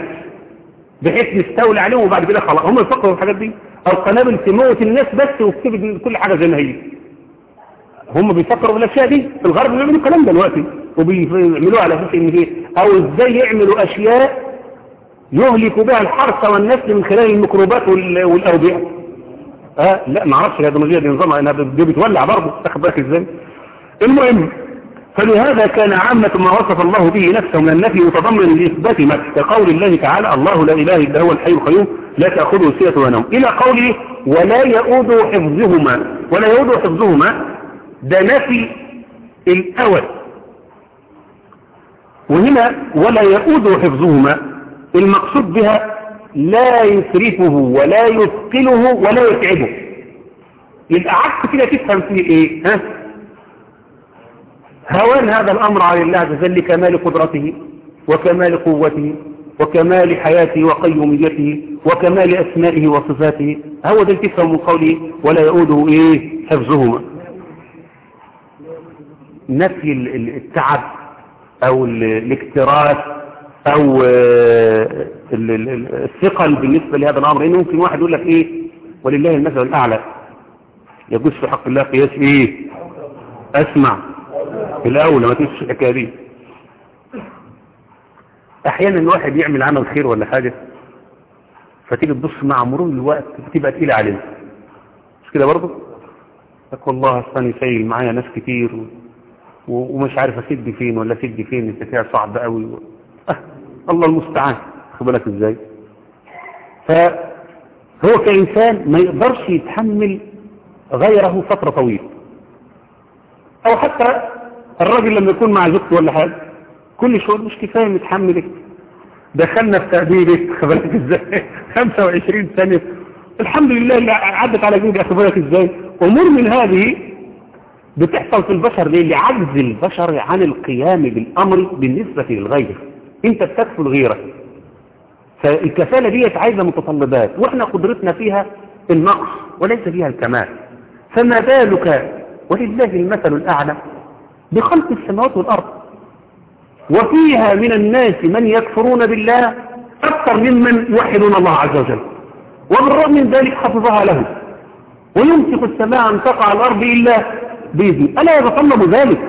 بحيث نستولي عليهم وبعد كده خلاص. هم يفكروا في الحاجات دي. أو قنابل تموت الناس بس وتكتب كل حاجة زي ما هي. هم بيفكروا بالاشياء دي. في الغرب بيعملوا الكلام ده دلوقتي. وبيعملوها على أساس إن إيه؟ أو إزاي يعملوا أشياء يهلك بها الحرث والنسل من خلال الميكروبات والأوبئة. آه لا ما أعرفش الهيدروجيه دي نظامها انها بتولع برضه. تاخد بالك إزاي؟ المهم فلهذا كان عامة ما وصف الله به نفسه من النفي متضمن لإثبات ما كقول الله تعالى الله لا إله إلا هو الحي القيوم لا تأخذه سنة ونوم إلى قوله ولا يؤود حفظهما ولا يؤود حفظهما ده نفي الأول. وهنا ولا يؤود حفظهما المقصود بها لا يسرفه ولا يثقله ولا يتعبه. يبقى عكس كده تفهم فيه إيه؟ ها؟ هوان هذا الأمر على الله عز وجل لكمال قدرته وكمال قوته وكمال حياته وقيوميته وكمال أسمائه وصفاته. هو ده تفهم من قوله ولا يؤوده إيه؟ حفظهما. نفي التعب أو الاكتراث أو الثقل بالنسبة لهذا الأمر. إنه ممكن واحد يقول لك إيه؟ ولله المثل الأعلى. يجوز في حق الله قياس إيه؟ أسمع. الأول ما تنسش الحكاية دي. أحيانا الواحد يعمل عمل خير ولا حاجة فتيجي تبص مع مرور الوقت بتبقى تقيله عليه. مش كده برضه؟ لك والله أصلا سايل معايا ناس كتير و... ومش عارف أسد فين ولا أسد فين الدفاع صعب قوي الله المستعان. خد بالك إزاي؟ فهو كإنسان ما يقدرش يتحمل غيره فترة طويلة. أو حتى الراجل لما يكون مع زوجته ولا حاجة كل شغل مش كفاية متحملك. دخلنا في تأديبك خد بالك إزاي؟ 25 سنة. الحمد لله اللي عدت على جودي خد بالك إزاي؟ امور من هذه بتحصل في البشر ليه؟ لعجز البشر عن القيام بالأمر بالنسبة للغير. انت بتكفل غيرك. فالكفالة دي عايزة متطلبات وإحنا قدرتنا فيها النقص وليس فيها الكمال. فما بالك ولله المثل الأعلى بخلق السماوات والأرض؟ وفيها من الناس من يكفرون بالله أكثر ممن يوحدون الله عز وجل. وبالرغم من ذلك حفظها له. ويمسك السماء أن تقع الأرض إلا بإذنه. ألا يتطلب ذلك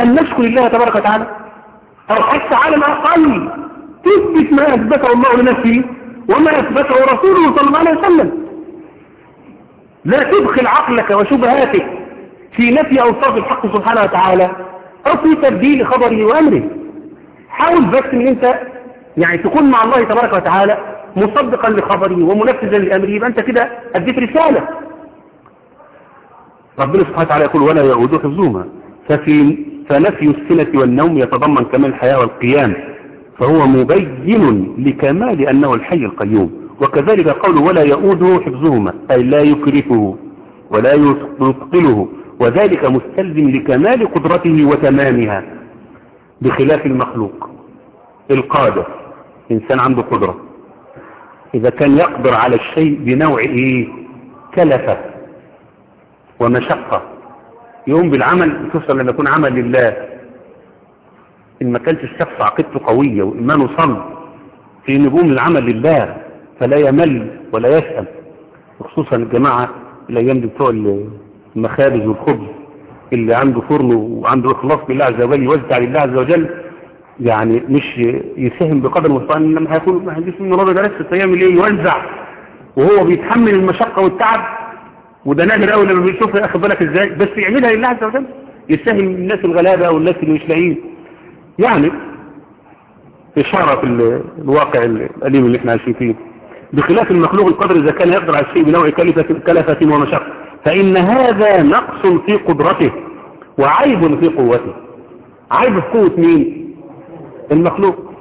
أن نشكر الله تبارك وتعالى؟ أو حتى على الأقل تثبت ما أثبته الله لنفسه وما أثبته رسوله صلى الله عليه وسلم. لا تدخل عقلك وشبهاتك في نفي أوصاف الحق سبحانه وتعالى أو في تبديل خبره وأمره. حاول بس إن أنت يعني تكون مع الله تبارك وتعالى مصدقا لخبره ومنفذا لأمره يبقى أنت كده أديت رسالة. ربنا سبحانه وتعالى يقول ولا يعود حفظهما. ففي فنفي السنة والنوم يتضمن كمال الحياة والقيام فهو مبين لكمال أنه الحي القيوم. وكذلك قوله ولا يؤوده حفظهما أي لا يكرفه ولا يثقله وذلك مستلزم لكمال قدرته وتمامها بخلاف المخلوق. القادر إنسان عنده قدرة. إذا كان يقدر على الشيء بنوع إيه كلفة ومشقة. يقوم بالعمل خصوصا لما يكون عمل لله. إن ما كانش الشخص عقيدته قوية وإيمانه صلب في نجوم العمل لله فلا يمل ولا يسأل. وخصوصا الجماعة الأيام دي بتوع المخابز والخبز اللي عنده فرن وعنده إخلاص بالله عز وجل يوزع لله عز وجل يعني مش يساهم بقدر المستطاع لما هيكون ما عنديش منه راجل بس يعمل إيه يوزع وهو بيتحمل المشقة والتعب وده نادر قوي لما بيشوفها اخد بالك إزاي. بس يعملها لله عز وجل. يساهم الناس الغلابة أو الناس اللي مش لاقيين. يعني إشارة في الواقع الأليم اللي إحنا عايشين فيه. بخلاف المخلوق القدر إذا كان يقدر على الشيء بنوع كلفة ومشقة. فإن هذا نقص في قدرته وعيب في قوته. عيب في قوة مين؟ المخلوق.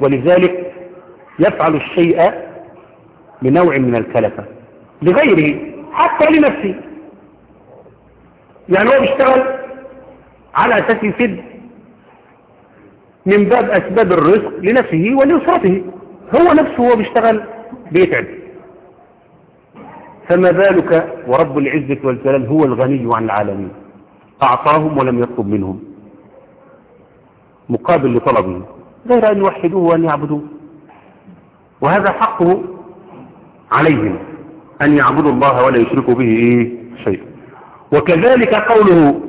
ولذلك يفعل الشيء بنوع من الكلفة. لغيره. حتى لنفسه يعني هو بيشتغل على أساس يسد من باب أسباب الرزق لنفسه ولأسرته. هو نفسه هو بيشتغل بيتعب. فما بالك ورب العزة والجلال هو الغني عن العالمين. أعطاهم ولم يطلب منهم. مقابل لطلبه غير أن يوحدوه وأن يعبدوه. وهذا حقه عليهم. أن يعبدوا الله ولا يشركوا به إيه شيئا وكذلك قوله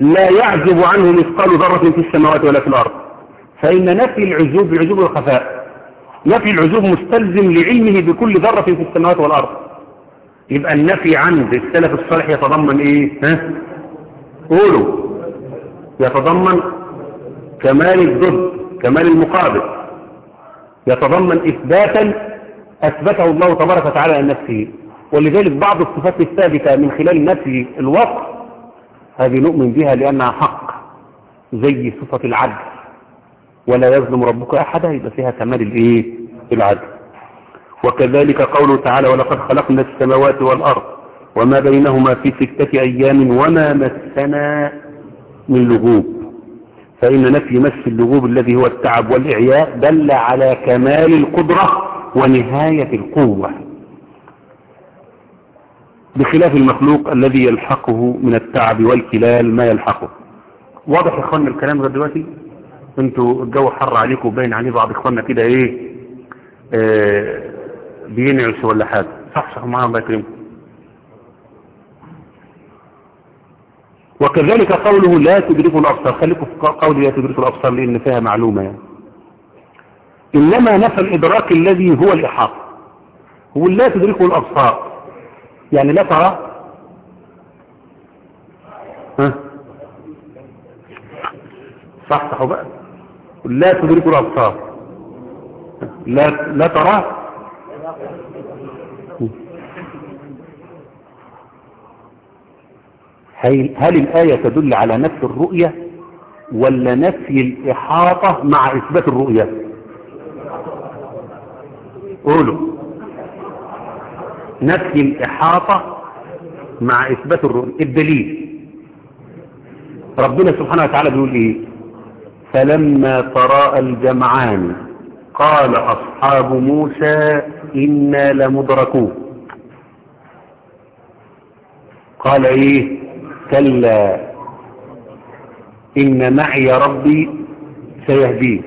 لا يعزب عنه مثقال ذرة في السماوات ولا في الأرض. فإن نفي العزوب بعزوب الخفاء. نفي العزوب مستلزم لعلمه بكل ذرة في السماوات والأرض. يبقى النفي عند السلف الصالح يتضمن إيه؟ ها؟ قولوا. يتضمن كمال الضد كمال المقابل. يتضمن إثباتا أثبته الله تبارك وتعالى عن نفسه. ولذلك بعض الصفات الثابتة من خلال نفي الوصف هذه نؤمن بها لأنها حق زي صفة العدل. ولا يظلم ربك أحدا يبقى فيها كمال الإيه؟ العدل. وكذلك قوله تعالى ولقد خلقنا السماوات والأرض وما بينهما في ستة أيام وما مسنا من لغوب. فإن نفي مس اللغوب الذي هو التعب والإعياء دل على كمال القدرة ونهاية القوة. بخلاف المخلوق الذي يلحقه من التعب والكلال ما يلحقه. واضح يا اخوانا الكلام غير دلوقتي؟ أنتوا الجو حر عليكم باين عليه بعض إخواننا كده إيه آه بينعش ولا حاجة. صح صح معاهم الله يكرمكم. وكذلك قوله لا تدركوا الأبصار. خليكم في قول لا تدركوا الأبصار لأن فيها معلومة يعني. إنما نفى الإدراك الذي هو الإحاطة. هو لا تدركه الأبصار. يعني لا ترى. ها؟ صح صح بقى. لا تدركه الأبصار. لا لا ترى. هل, هل الآية تدل على نفي الرؤية ولا نفي الإحاطة مع إثبات الرؤية؟ قولوا. نفي الإحاطة مع إثبات الرؤية الدليل. ربنا سبحانه وتعالى بيقول إيه؟ فلما تراءى الجمعان قال أصحاب موسى إنا لمدركون. قال إيه؟ كلا. إن معي ربي سيهديه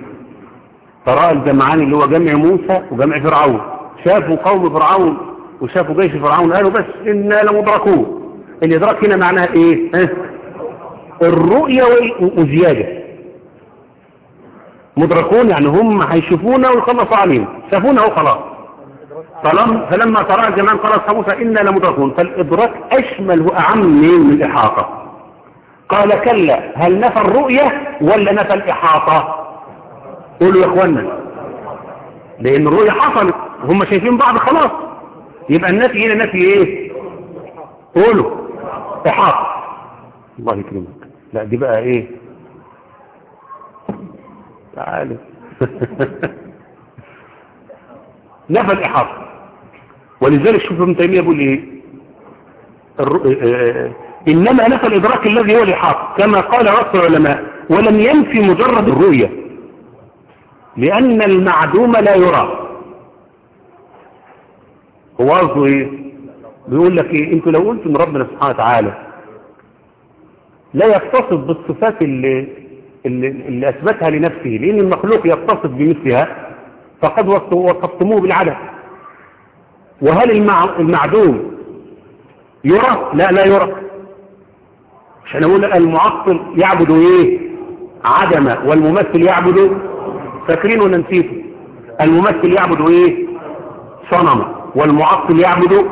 تراءى الجمعان اللي هو جمع موسى وجمع فرعون. شافوا قوم فرعون وشافوا جيش فرعون قالوا بس إنا لمدركون. الإدراك هنا معناها إيه؟ ها؟ الرؤية وزيادة. مدركون يعني هم هيشوفونا ويخلصوا علينا شافونا وخلاص. فلم فلما ترى الجمال قال اصحاب موسى إنا لمدركون. فالإدراك أشمل وأعم من الإحاطة. قال كلا هل نفى الرؤية ولا نفى الإحاطة؟ قولوا يا اخوانا لأن الرؤية حصلت. هم شايفين بعض خلاص. يبقى النفي هنا نفي إيه؟ قولوا. احاطة. الله يكرمك. لا دي بقى إيه؟ تعالوا نفى الإحاطة. ولذلك شوف ابن تيمية بيقول إيه؟ إنما نفى الإدراك الذي هو الإحاطة. كما قال رأس العلماء ولم ينفي مجرد الرؤية. لأن المعدوم لا يرى. هو قصده إيه؟ بيقول لك إيه؟ أنتوا لو ان ربنا سبحانه وتعالى لا يتصف بالصفات اللي اللي, اللي أثبتها لنفسه لأن المخلوق يتصف بمثلها فقد وصفتموه بالعدم. وهل المع... المعدوم يرى؟ لا لا يرى. عشان أقول المعطل يعبد إيه؟ عدم والممثل يعبد فاكرين ولا نسيته الممثل يعبد إيه؟ صنم. والمعطل يعبد.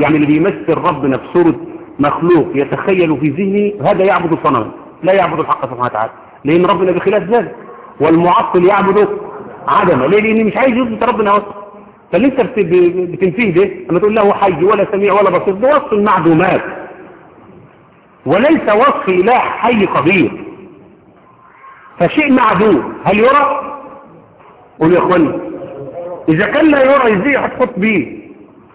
يعني اللي بيمثل رب نفسه مخلوق يتخيل في ذهنه هذا يعبد صنما لا يعبد الحق سبحانه وتعالى لأن ربنا بخلاف ذلك. والمعطل يعبد عدمه ليه؟ لأن مش عايز يثبت ربنا وصف فاللي أنت بتنفيه ده أما تقول له حي ولا سميع ولا بصير ده وصف المعدومات. وليس وصف إله حي قدير. فشيء معدوم هل يرى؟ قول يا إخواني. إذا كان لا يرى إزاي هتحط بيه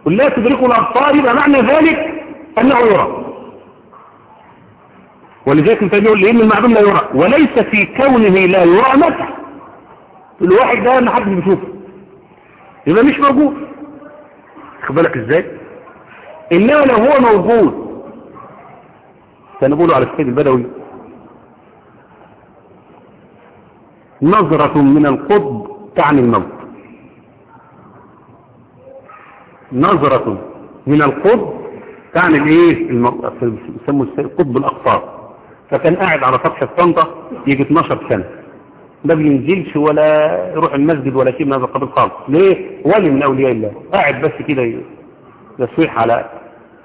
قل لا تدركوا الأبصار يبقى معنى ذلك أنه يرى. ولذلك انت يقول لأن المعدوم لا يرى وليس في كونه لا يرى مدح. الواحد ده ما حدش بيشوفه. يبقى مش موجود. خد بالك إزاي؟ إنما لو هو موجود كانوا بيقولوا على السيد البدوي نظرة من القطب تعني الموت. نظرة من القطب الايه الموت يسموا قطب الأقطار. فكان قاعد على سطح الطنطا يجي 12 سنة. ما بينزلش ولا يروح المسجد ولا شيء من هذا القبيل خالص. ليه؟ ولي من أولياء الله. قاعد بس كده يصيح على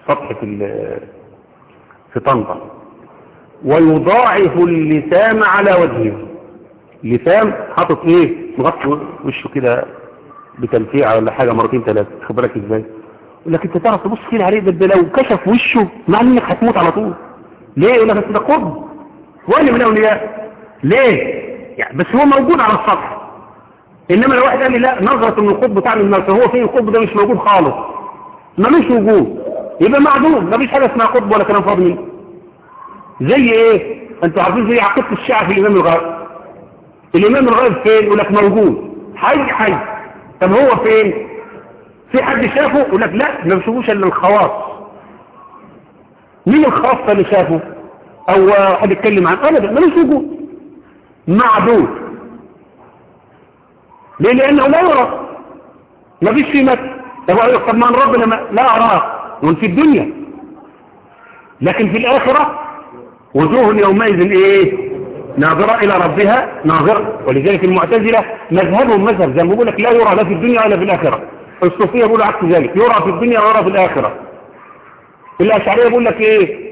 سطح في طنطا. ويضاعف اللسان على وجهه. لسان حاطط إيه؟ مغطي وشه كده بتلفيعه ولا حاجة مرتين ثلاثة خد بالك إزاي؟ يقول لك أنت تعرف تبص كده عليه؟ ده لو كشف وشه مع إنك هتموت على طول. ليه؟ يقول لك ده قرب. ولا من أولياء. ليه؟ يعني بس هو موجود على السطح. إنما لو واحد قال لي لا نظرة من القطب بتاع الموت هو فين؟ القطب ده مش موجود خالص. ملوش وجود. يبقى معدوم. مفيش حاجة اسمها قطب ولا كلام فاضي زي إيه؟ أنتوا عارفين زي عقيدة الشيعه في الإمام الغائب. الإمام الغائب فين؟ يقول لك موجود. حي حي. طب هو فين؟ في حد شافه؟ يقول لك لا ما بيشوفوش إلا الخواص. مين الخاصة اللي شافه؟ أو حد يتكلم عن ابدا ملوش وجود معدود. ليه؟ لأنه لا يرى. ما فيش فيه مثل طب طب ما ربنا لا أراه. وفي الدنيا. لكن في الآخرة وجوه يومئذ إيه؟ ناظرة إلى ربها ناظرة ولذلك المعتزلة مذهبهم مذهب زي ما بيقول لك لا يرى لا في الدنيا ولا في الآخرة. الصوفية بيقولوا عكس ذلك يرى في الدنيا ويرى في الآخرة. الأشعرية بيقول لك إيه؟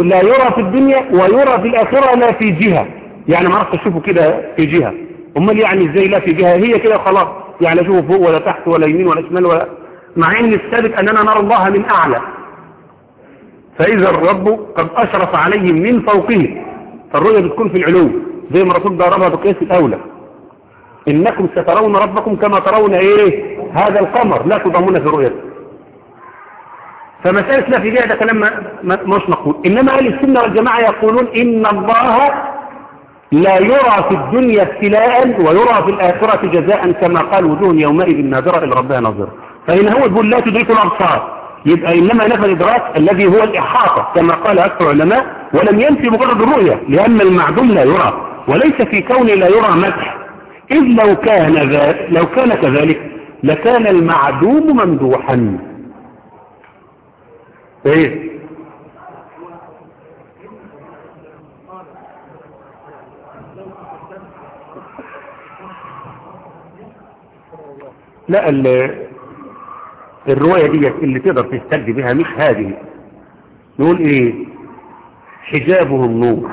لا يرى في الدنيا ويرى في الآخرة لا في جهة. يعني ما عرفت اشوفه كده في جهة. أمال يعني إزاي لا في جهة؟ هي كده خلاص. يعني اشوفه فوق ولا تحت ولا يمين ولا شمال ولا. مع ان الثابت أننا نرى الله من أعلى. فإذا الرب قد أشرف عليهم من فوقهم. فالرؤية بتكون في العلو زي ما الرسول ضربها بقياس الأولى. إنكم سترون ربكم كما ترون إيه؟ هذا القمر. لا تضمون في رؤيته فمسألة لا في ده كلام مش مقبول. إنما أهل السنة والجماعة يقولون إن الله لا يرى في الدنيا ابتلاء ويرى في الآخرة جزاء كما قال وجوه يومئذ ناظرة إلى ربها ناظرة. فإن هو يقول لا تدرك الأبصار. يبقى إنما نفى الإدراك الذي هو الإحاطة كما قال أكثر علماء ولم ينفي مجرد الرؤية لأن المعدوم لا يرى وليس في كون لا يرى مدح. إذ لو كان, لو كان كذلك لكان المعدوم ممدوحا. إيه؟ لا الرواية دي اللي تقدر تستجد بها مش هذه. نقول إيه؟ حجابه النور.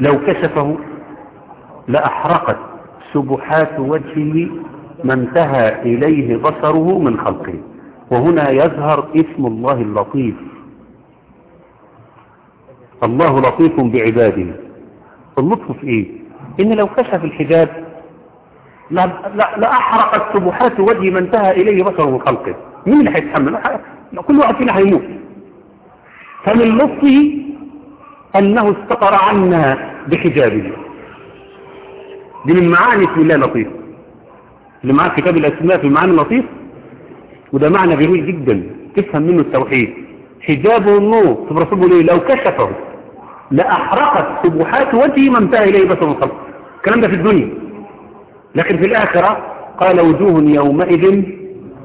لو كشفه لأحرقت سبحات وجهه ما انتهى إليه بصره من خلقه. وهنا يظهر اسم الله اللطيف. الله لطيف بعباده. اللطف في إيه؟ إن لو كشف الحجاب لا, لا, لا أحرقت سبحات وجه ما انتهى إليه بصره من خلقه. مين اللي هيتحمل كل واحد فينا هيموت فمن لطفه أنه استطر عنا بحجابه. دي من معاني اسم الله لطيف. اللي معاه كتاب الأسماء في المعاني اللطيف وده معنى جميل جدا. تفهم منه التوحيد. حجابه النور في رسوله ليه؟ لو كشفه. لأحرقت سبحات وجهه ما انتهى إليه بصره من خلقه. الكلام ده في الدنيا. لكن في الآخرة قال وجوه يومئذ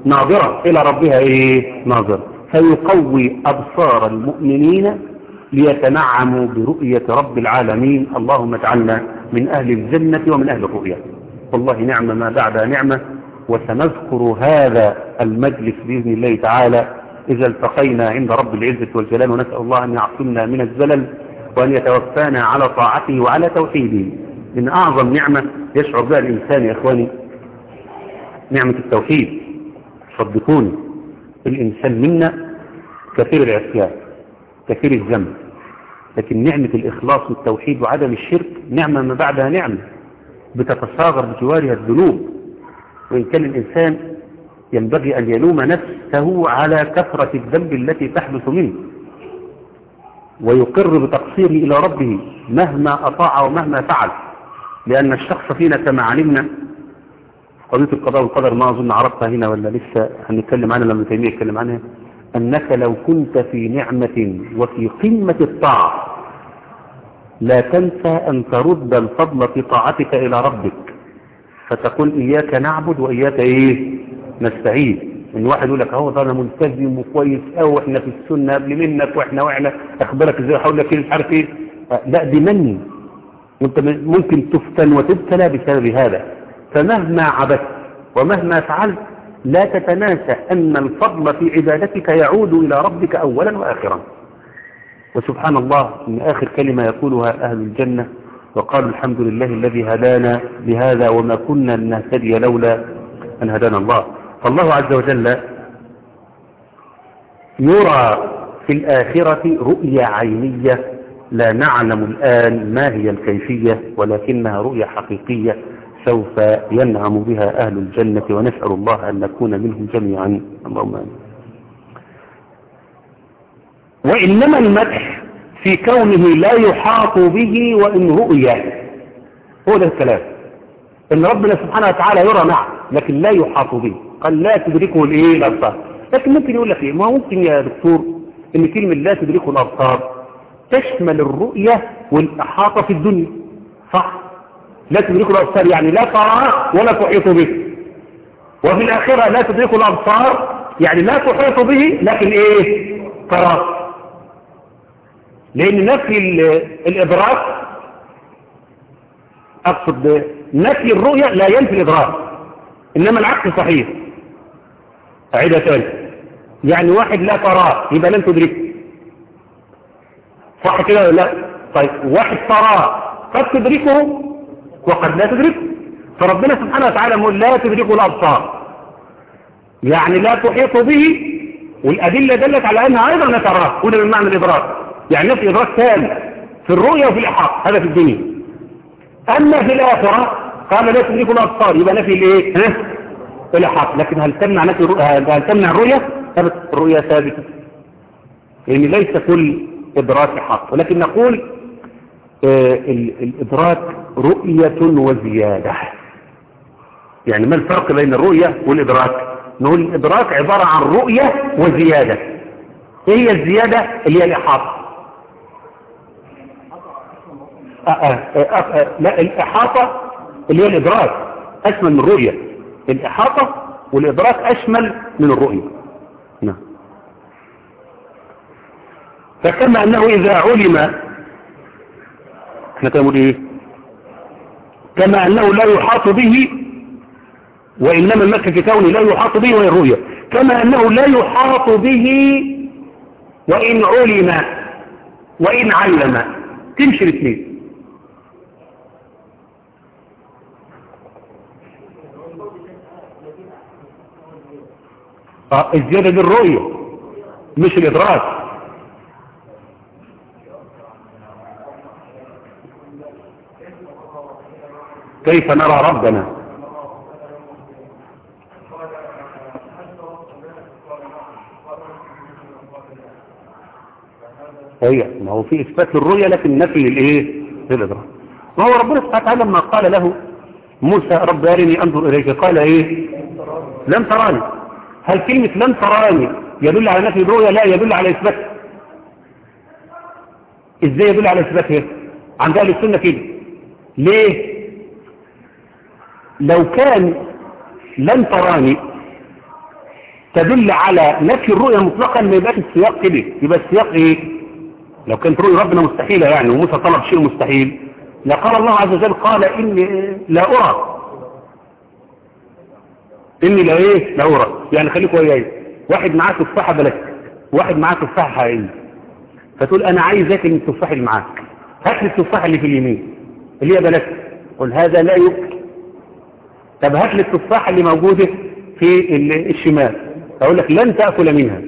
ناظرة. إلى ربها إيه؟ ناظرة. فيقوي أبصار المؤمنين ليتنعموا برؤية رب العالمين. اللهم اجعلنا من أهل الجنة ومن أهل الرؤية. والله نعمة ما بعدها نعمة وسنذكر هذا المجلس بإذن الله تعالى. إذا التقينا عند رب العزة والجلال ونسأل الله أن يعصمنا من الزلل وأن يتوفانا على طاعته وعلى توحيده. من أعظم نعمة يشعر بها الإنسان يا إخواني نعمة التوحيد. صدقوني الإنسان منا كثير العصيان كثير الذنب لكن نعمة الإخلاص والتوحيد وعدم الشرك نعمة ما بعدها نعمة بتتصاغر بجوارها الذنوب. وإن كان الإنسان ينبغي أن يلوم نفسه على كثرة الذنب التي تحدث منه ويقر بتقصيره إلى ربه مهما أطاع ومهما فعل. لأن الشخص فينا كما علمنا قضية القضاء والقدر ما أظن عرفتها هنا ولا لسه هنتكلم عنها لما تيمية يتكلم عنها أنك لو كنت في نعمة وفي قمة الطاعة لا تنسى أن ترد الفضل في طاعتك إلى ربك فتقول إياك نعبد وإياك إيه؟ نستعين. إن واحد يقول لك أهو ده أنا ملتزم وكويس أو إحنا في السنة قبل منك وإحنا وإحنا أخبرك إزاي حول لك مش عارف إيه. لا دي مني. وانت ممكن تفتن وتبتلى بسبب هذا. فمهما عبدت ومهما فعلت لا تتناسى أن الفضل في عبادتك يعود إلى ربك أولا وآخرا. وسبحان الله من آخر كلمة يقولها أهل الجنة وقالوا الحمد لله الذي هدانا لهذا وما كنا لنهتدي لولا أن هدانا الله. فالله عز وجل يرى في الآخرة رؤية عينية لا نعلم الآن ما هي الكيفية ولكنها رؤية حقيقية سوف ينعم بها أهل الجنة ونسأل الله أن نكون منهم جميعا. اللهم آمين. وإنما المدح في كونه لا يحاط به وإن رؤيا هو ده الكلام. إن ربنا سبحانه وتعالى يرى معه لكن لا يحاط به. قال لا تدركه الإيه؟ الأبصار. لكن ممكن يقول لك إيه؟ ما ممكن يا دكتور إن كلمة لا تدركه الأبصار. تشمل الرؤية والإحاطة في الدنيا. صح. لا تدركه الأبصار يعني لا تراه ولا تحيط به. وفي الآخرة لا تدركه الأبصار يعني لا تحيط به لكن إيه؟ تراه لأن نفي الإدراك أقصد نفي الرؤية لا ينفي الإدراك إنما العكس صحيح. أعيدها تاني. يعني واحد لا تراه يبقى لن تدركه. صح كده ولا لا؟ طيب واحد تراه قد تدركه وقد لا تدركه. فربنا سبحانه وتعالى يقول لا تدركه الأبصار. يعني لا تحيط به والأدلة دلت على أنها أيضا لا تراه. هنا من معنى الإدراك. يعني نفي إدراك تام في الرؤية وفي الإحاط هذا في الدنيا. أما في الآخرة قال لا تدركه الأبصار. يبقى نفي الإيه؟ ها؟ الإحاط لكن هل تمنع نفي هل تمنع الرؤية ثابت. الرؤية ثابتة. يعني ليس كل إدراك حق. ولكن نقول آه الإدراك رؤية وزيادة. يعني ما الفرق بين الرؤية والإدراك؟ نقول الإدراك عبارة عن رؤية وزيادة. إيه هي الزيادة؟ اللي هي الإحاطة. آه آه لا الإحاطة اللي هي الإدراك أشمل من الرؤية. الإحاطة والإدراك أشمل من الرؤية نعم فكما أنه إذا علم. إحنا كنقول إيه كما أنه لا يحاط به وإنما المكة في كونه لا يحاط به وهي الرؤية. كما أنه لا يحاط به وإن علم وإن علم. تمشي الاثنين. آه الزيادة دي الرؤية مش الإدراك. كيف نرى ربنا؟ صحيح ما هو في إثبات للرؤية لكن نفي للإيه؟ للإدراك. وهو ربنا سبحانه وتعالى لما قال له موسى رب أرني أنظر إليك قال إيه؟ لم تراني. هل كلمة لم تراني يدل على نفي الرؤية لا يدل على إثبات. إزاي يدل على إثباتها عند أهل السنة كده. ليه؟ لو كان لن تراني تدل على نفي الرؤية مطلقا ما يبقاش السياق كده. يبقى السياق إيه؟ لو كانت رؤية ربنا مستحيلة يعني وموسى طلب شيء مستحيل. لقال الله عز وجل قال إني لا أرى. إني لا إيه؟ لا أرى. يعني خليكوا وياي. واحد معاه تفاحة بلك واحد معاه تفاحة حقيقية فتقول أنا عايز من التفاح اللي معاك. هات لي التفاحة اللي في اليمين اللي هي بلك قل هذا لا يؤكل طب هات لي التفاحة اللي موجودة في الشمال. أقول لك لن تأكل منها.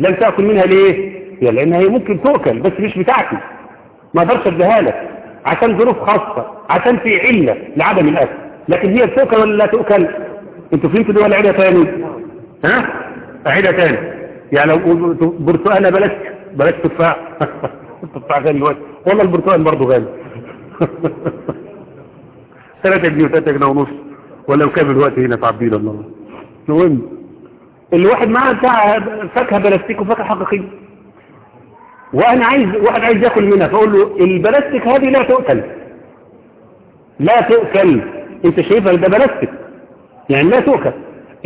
لن تأكل منها ليه؟ يا لأنها هي ممكن تؤكل بس مش بتاعتي. ما أقدرش أديها لك. عشان ظروف خاصة عشان في علة لعدم الأكل. لكن هي بتؤكل ولا لا تؤكل؟ أنتوا فهمتوا دي ولا عيدة تاني؟ ها؟ عيدة تاني. يعني لو برتقالة بلاش بلاش تفاح. بتاع غالي دلوقتي والله البرتقال برضه غالي. 3 جنيه و3 جنيه ونص. ولو كان الوقت هنا في عبيد الله. المهم الواحد معاه بتاع فاكهه بلاستيك وفاكهه حقيقيه وأنا عايز واحد عايز ياكل منها فأقول له البلاستيك هذه لا تؤكل. لا تؤكل. أنت شايفها ده بلاستيك. يعني لا تؤكل.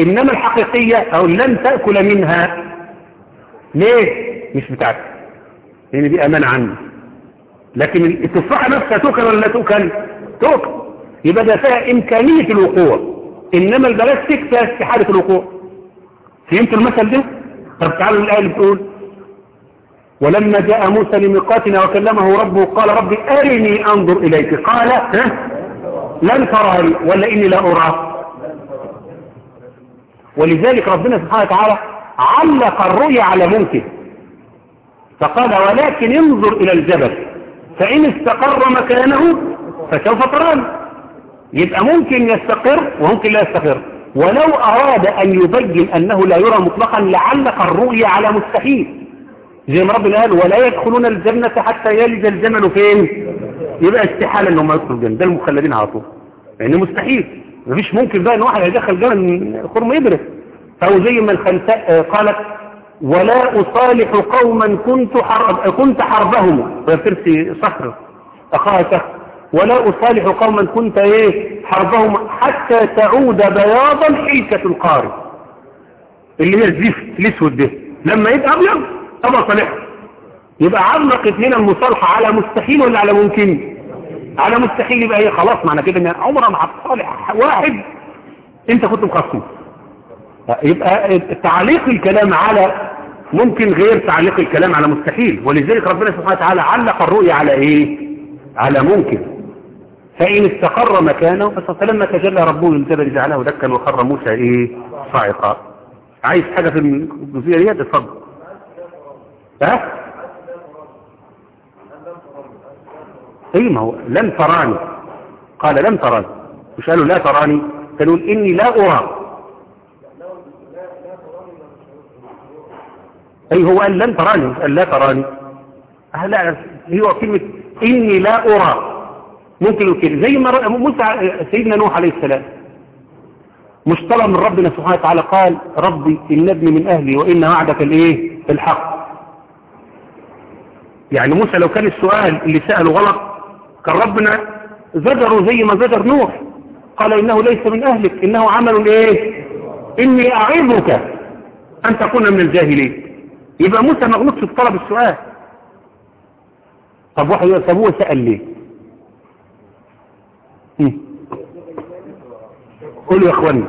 إنما الحقيقية أو لن تأكل منها. ليه؟ مش بتاعتك. لأن دي أمانة عندي لكن التفاحة نفسها تؤكل ولا لا تؤكل؟ تؤكل. يبقى ده فيها إمكانية الوقوع. إنما البلاستيك فيها استحالة الوقوع. فهمت المثل ده؟ طب تعالوا الايه اللي بتقول ولما جاء موسى لميقاتنا وكلمه ربه قال ربي أرني أنظر إليك. قال ها؟ لن تراني ولا إني لا أراك ولذلك ربنا سبحانه وتعالى علق الرؤيا على ممكن فقال ولكن انظر إلى الجبل فإن استقر مكانه فسوف تراني. يبقى ممكن يستقر وممكن لا يستقر. ولو أراد أن يبين أنه لا يرى مطلقا لعلق الرؤيا على مستحيل. زي ما ربنا قال ولا يدخلون الجنة حتى يلج الجمل فين؟ يبقى استحالة إنهم يدخلوا الجنة. ده المخلدين على طول. يعني مستحيل. مفيش ممكن بقى إن واحد هيدخل جمل من خرم يدرس أو زي ما الخنساء قالت ولا أصالح قوما كنت حرب كنت حربهم. ويفرسي صخر أخاها صخر ولا أصالح قوما كنت إيه حربهم حتى تعود بياضا حلكة القارب. اللي هي الزفت الأسود ده لما يبقى أبيض طبعا صالح. يبقى علقت هنا المصالحة على مستحيل ولا على ممكن؟ على مستحيل يبقى هي خلاص معنى كده إن عمرها ما هتصالح واحد أنت كنت مخصص يبقى تعليق الكلام على ممكن غير تعليق الكلام على مستحيل. ولذلك ربنا سبحانه وتعالى علق الرؤيا على إيه؟ على ممكن. فإن استقر مكانه فلما تجلى ربه للجبل جعله دكا وخر موسى إيه؟ صاعقا. عايز حاجة في الجزئية دي اتفضل. ها؟ اي ما هو؟ لن تراني. قال لن تراني. مش قالوا لا تراني؟ قالوا إني لا أرى. أي هو قال لن تراني؟ قال لا تراني. أه لا هو كلمة إني لا أرى. ممكن كده زي ما موسى سيدنا نوح عليه السلام. مش طلب من ربنا سبحانه وتعالى قال ربي إن ابني من أهلي وإن وعدك الإيه؟ الحق. يعني موسى لو كان السؤال اللي سأله غلط كان ربنا زجره زي ما زجر نوح. قال إنه ليس من أهلك إنه عمل إيه؟ إني أعظك أن تكون من الجاهلين. يبقى موسى ما غلطش في طلب السؤال. طب طب هو سأل ليه؟ قولوا يا إخواني.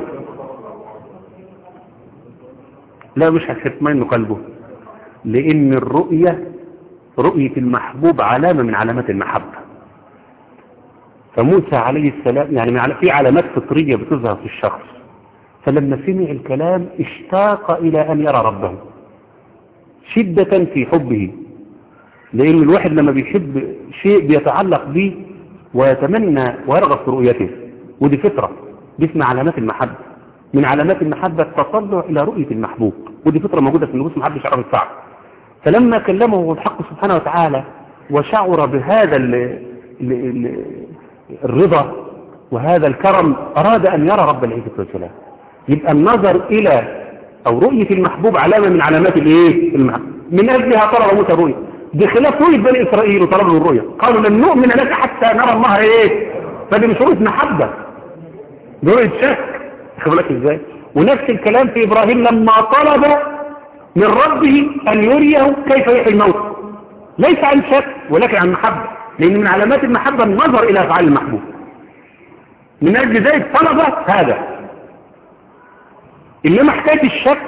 لا مش هتطمئن قلبه. لأن الرؤية رؤية المحبوب علامة من علامات المحبة. فموسى عليه السلام يعني في علامات فطرية بتظهر في الشخص. فلما سمع الكلام اشتاق إلى أن يرى ربه. شدة في حبه. لأن الواحد لما بيحب شيء بيتعلق به ويتمنى ويرغب في رؤيته. ودي فطرة. دي اسمها علامات المحبة. من علامات المحبة التطلع إلى رؤية المحبوب. ودي فطرة موجودة في النفوس محدش يعرف الصعب فلما كلمه الحق سبحانه وتعالى وشعر بهذا ال ال ال الرضا وهذا الكرم أراد أن يرى رب العزة والسلام يبقى النظر إلى أو رؤية المحبوب علامة من علامات الإيه؟ من أجلها طلب موسى الرؤية بخلاف رؤية بني إسرائيل وطلبوا الرؤية. قالوا لن نؤمن لك حتى نرى الله إيه؟ فدي مش رؤية محبة. رؤية شك. خد بالك إزاي؟ ونفس الكلام في إبراهيم لما طلب من ربه أن يريه كيف يحيي الموت. ليس عن شك ولكن عن محبة. لأن من علامات المحبة النظر إلى أفعال المحبوب. من أجل ذلك طلب هذا. إنما حكاية الشك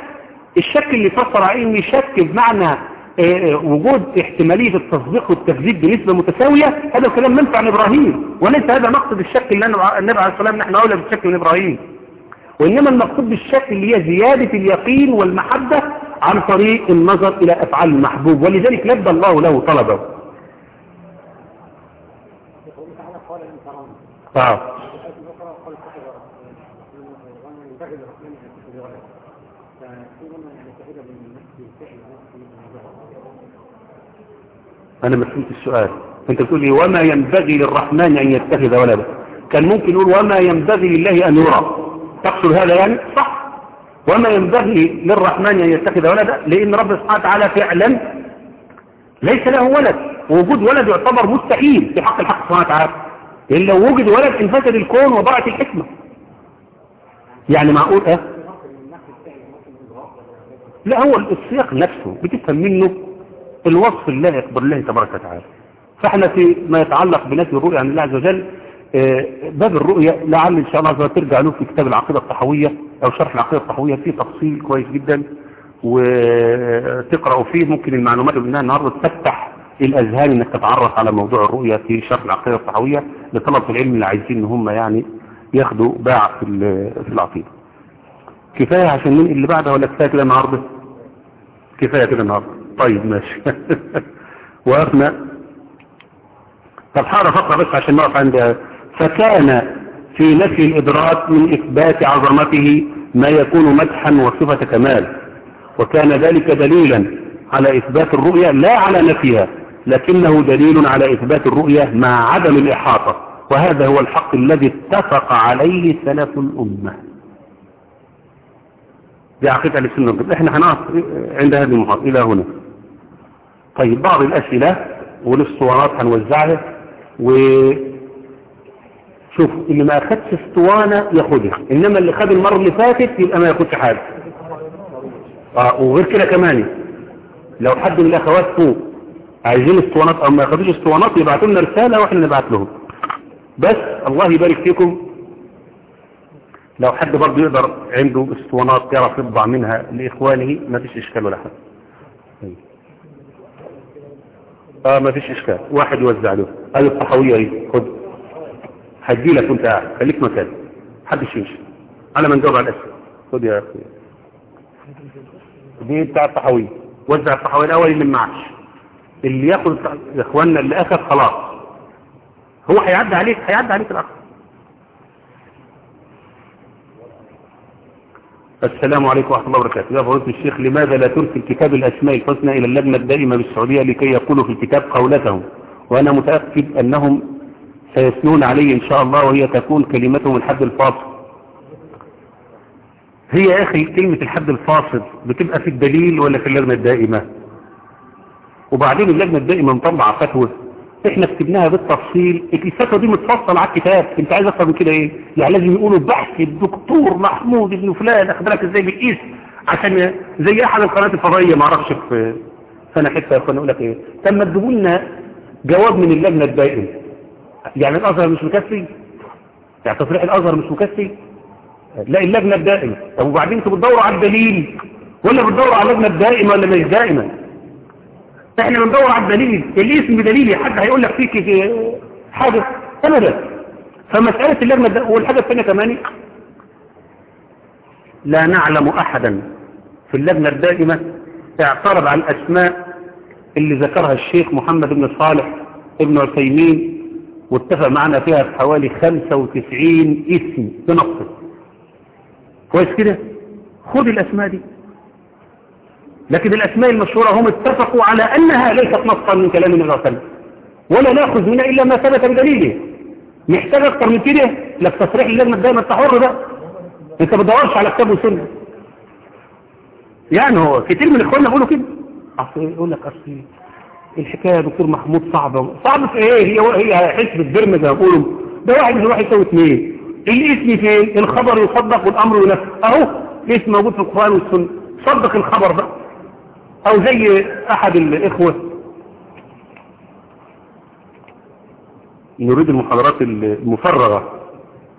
الشك اللي فسر إن شك بمعنى وجود احتمالية التصديق والتكذيب بنسبة متساوية هذا كلام منفع عن إبراهيم وليس هذا مقصد الشك اللي النبي عليه الصلاة نحن أولى بالشك من إبراهيم. وإنما المقصود بالشك اللي هي زيادة اليقين والمحبة عن طريق النظر إلى أفعال المحبوب ولذلك لبى الله له طلبه. آه. ما فهمت السؤال. أنت بتقول لي وما ينبغي للرحمن أن يتخذ ولدا. كان ممكن يقول وما ينبغي لله أن يرى. تقصد هذا يعني؟ صح. وما ينبغي للرحمن أن يتخذ ولدا لأن رب سبحانه وتعالى فعلا ليس له ولد. ووجود ولد يعتبر مستحيل في حق الحق سبحانه وتعالى. لأن لو وجد ولد انفسد الكون وضاعت الحكمة. يعني معقول؟ آه لا هو السياق نفسه. بتفهم منه الوصف اللائق بالله تبارك وتعالى. فاحنا في ما يتعلق بنفي الرؤيا عن الله عز وجل آه، باب الرؤيا لعل إن شاء الله عز وجل ترجع له في كتاب العقيدة الطحوية أو شرح العقيدة الطحوية فيه تفصيل كويس جدا وتقرأوا فيه ممكن المعلومات اللي قلناها النهاردة تفتح الأذهان إنك تتعرف على موضوع الرؤيا في شرح العقيدة الطحوية لطلبة العلم اللي عايزين إن هم يعني ياخدوا باع في في العقيدة. كفاية عشان ننقل اللي بعدها ولا كفاية كده النهاردة؟ كفاية كده النهاردة. طيب ماشي. وقفنا. طب فقرة بس عشان نقف عند فكان في نفي الإدراك من إثبات عظمته ما يكون مدحا وصفة كمال وكان ذلك دليلا على إثبات الرؤية لا على نفيها لكنه دليل على إثبات الرؤية مع عدم الإحاطة وهذا هو الحق الذي اتفق عليه سلف الأمة. دي عقيدة والجماعة. إحنا هنقف عند هذه المحاضرة. إلى هنا. طيب بعض الأسئلة والاسطوانات هنوزعها و شوف اللي ما أخدش اسطوانة ياخدها إنما اللي خد المرة اللي فاتت يبقى ما ياخدش حاجة. آه وغير كده كمان لو حد من الأخوات فوق عايزين اسطوانات أو ما ياخدوش اسطوانات يبعتوا لنا رسالة وإحنا نبعت لهم. بس الله يبارك فيكم. لو حد برضه يقدر عنده اسطوانات يعرف يطبع منها لإخوانه ما فيش إشكال ولا حاجة طيب. آه ما فيش إشكال. واحد يوزع له. هذه الصحوية اهي خد. هدي لك وأنت قاعد. خليك مكان محدش يمشي. على ما نجاوب على الأسئلة. خد يا أخي. دي بتاع الصحوية. وزع الصحوية الأول اللي معش اللي ياخد يا إخواننا اللي أخذ خلاص. هو هيعدي عليك هيعدي عليك الأخر السلام عليكم ورحمة الله وبركاته. يا فضيلة الشيخ لماذا لا ترسل كتاب الأسماء الحسنى إلى اللجنة الدائمة بالسعودية لكي يقولوا في الكتاب قولتهم؟ وأنا متأكد أنهم سيثنون عليه إن شاء الله وهي تكون كلمتهم الحد الفاصل. هي يا أخي كلمة الحد الفاصل بتبقى في الدليل ولا في اللجنة الدائمة؟ وبعدين اللجنة الدائمة مطلعة فتوى. إحنا كتبناها بالتفصيل. الفتوى دي متفصل على الكتاب. انت عايز أكتر من كده إيه؟ يعني لازم يقولوا بحث الدكتور محمود بن فلان اخد بالك إزاي بالقيس عشان زي احد القنوات الفضائية ما أعرفش في سنة حتة يا اخوانا أقول لك إيه. ما تجيبوا لنا جواب من اللجنة الدائمة. يعني الأزهر مش مكفي؟ يعني تصريح الأزهر مش مكفي؟ لا اللجنة الدائمة. طب وبعدين أنتوا بتدوروا على الدليل. ولا بتدوروا على اللجنة الدائمة ولا مش دائمة؟ إحنا بندور على الدليل الاسم بدليل حد هيقول لك فيك حاجة. ابدا فمسألة اللجنة والحاجة الثانية كمان. لا نعلم أحدا في اللجنة الدائمة اعترض على الأسماء اللي ذكرها الشيخ محمد بن صالح ابن عثيمين واتفق معنا فيها في حوالي 95 اسم بنصه كويس كده؟ خد الأسماء دي. لكن الأسماء المشهورة هم اتفقوا على أنها ليست نصا من كلام النبي صلى الله عليه وسلم. ولا نأخذ منها إلا ما ثبت بدليله. محتاج أكتر من كده؟ لك تصريح اللجنة الدائمة التحر ده. أنت ما تدورش على كتاب وسنة. يعني هو كتير من إخواننا بيقولوا كده. أصل يقول لك أصل الحكاية يا دكتور محمود صعبة. صعبة في إيه؟ هي هي حسبة برمة زي ما بيقولوا. ده واحد من واحد يساوي اثنين الاسم فين؟ الخبر يصدق والأمر ينفذ. أهو الاسم موجود في القرآن والسنة. صدق الخبر ده. أو زي أحد الإخوة. نريد المحاضرات المفرغة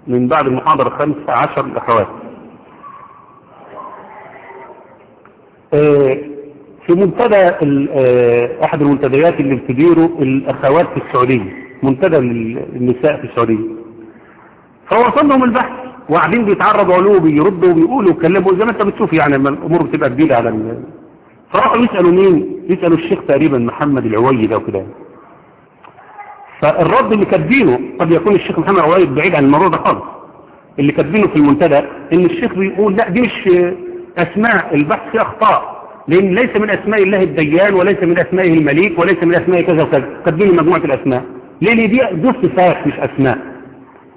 من بعد المحاضرة خمسة عشر الأخوات. في منتدى أحد المنتديات اللي بتديره الأخوات في السعودية منتدى النساء في السعودية. فوصل لهم البحث وقاعدين بيتعرضوا له وبيردوا وبيقولوا ويتكلموا زي ما أنت بتشوف يعني الأمور بتبقى جديدة على فراحوا يسألوا مين؟ يسألوا الشيخ تقريبا محمد العويد أو كده. فالرد اللي كاتبينه قد يكون الشيخ محمد العويد بعيد عن الموضوع ده خالص. اللي كاتبينه في المنتدى إن الشيخ بيقول لا دي مش أسماء البحث فيه أخطاء لأن ليس من أسماء الله الديان وليس من أسمائه المليك وليس من أسماء كذا وكذا. قدموا مجموعة الأسماء. لأن دي دي صفات مش أسماء.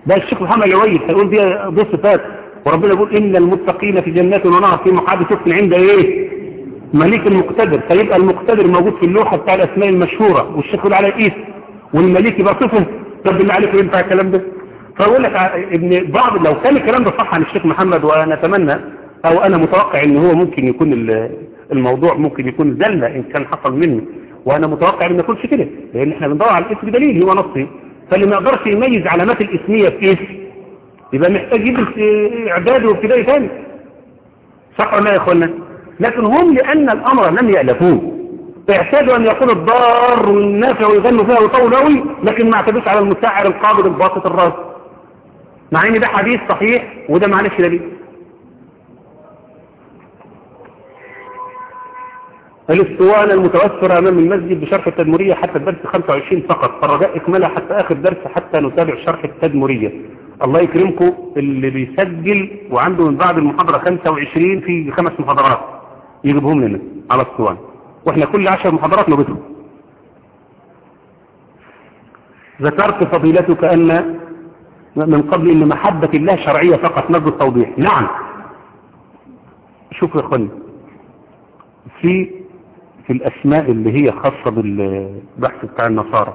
ده الشيخ محمد العويس هيقول دي دي صفات. وربنا يقول إن المتقين في جنات ونهر في مقعد صدق عند إيه؟ مليك المقتدر. فيبقى المقتدر موجود في اللوحة بتاع الأسماء المشهورة والشيخ على الإيس والمليك يبقى صفه طب بالله عليك ينفع الكلام ده؟ فأقول لك ابن بعض لو كان الكلام ده صح عن الشيخ محمد وأنا أتمنى أو أنا متوقع إن هو ممكن يكون الموضوع ممكن يكون زلة إن كان حصل منه. وأنا متوقع إن يكونش كده لأن إحنا بندور على الاسم بدليل هو نصي. فاللي ما يقدرش يميز علامات الاسمية في اسم يبقى محتاج يدرس إعداد وابتدائي ثاني صح ولا يا إخوانا؟ لكن هم لأن الأمر لم يألفوه. اعتادوا أن يقول الضار والنافع ويغنوا فيها ويطول قوي لكن ما اعتدوش على المساعر القابض الباسط الرأس. مع إن ده حديث صحيح وده معلش دليل. الاسطوانة المتوفرة أمام المسجد بشرح التدمرية حتى الدرس 25 فقط. فالرجاء إكملها حتى آخر درس حتى نتابع شرح التدمرية. الله يكرمكم اللي بيسجل وعنده من بعد المحاضرة 25 في خمس محاضرات. يجيبهم لنا على الاسطوانة وإحنا كل 10 محاضرات نبتهم ذكرت فضيلتك أن من قبل أن محبة الله شرعية فقط نرجو التوضيح. نعم. شوفوا يا أخواني في في الأسماء اللي هي خاصة بالبحث بتاع النصارى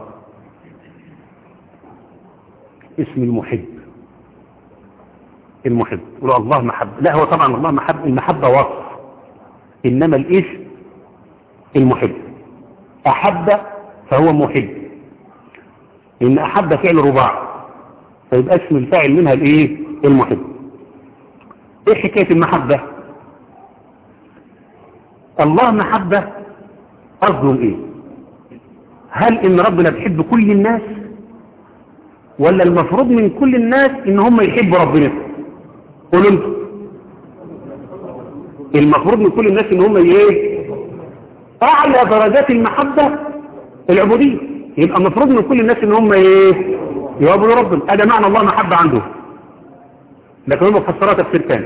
اسم المحب. المحب. يقولوا الله محب. لا هو طبعا الله محب. المحبة وصف إنما الاسم المحب. أحب فهو محب. إن أحب فعل رباع فيبقى اسم الفاعل منها الإيه؟ المحب. إيه حكاية المحبة؟ الله محبة قصدهم إيه؟ هل إن ربنا بيحب كل الناس؟ ولا المفروض من كل الناس إن هم يحبوا ربنا؟ قولوا أنتوا. المفروض من كل الناس إن هم إيه؟ أعلى درجات المحبة العبودية. يبقى المفروض من كل الناس إن هم إيه؟ يعبدوا ربنا. هذا معنى الله محبة عنده. لكن هم فسرها تفسير ثاني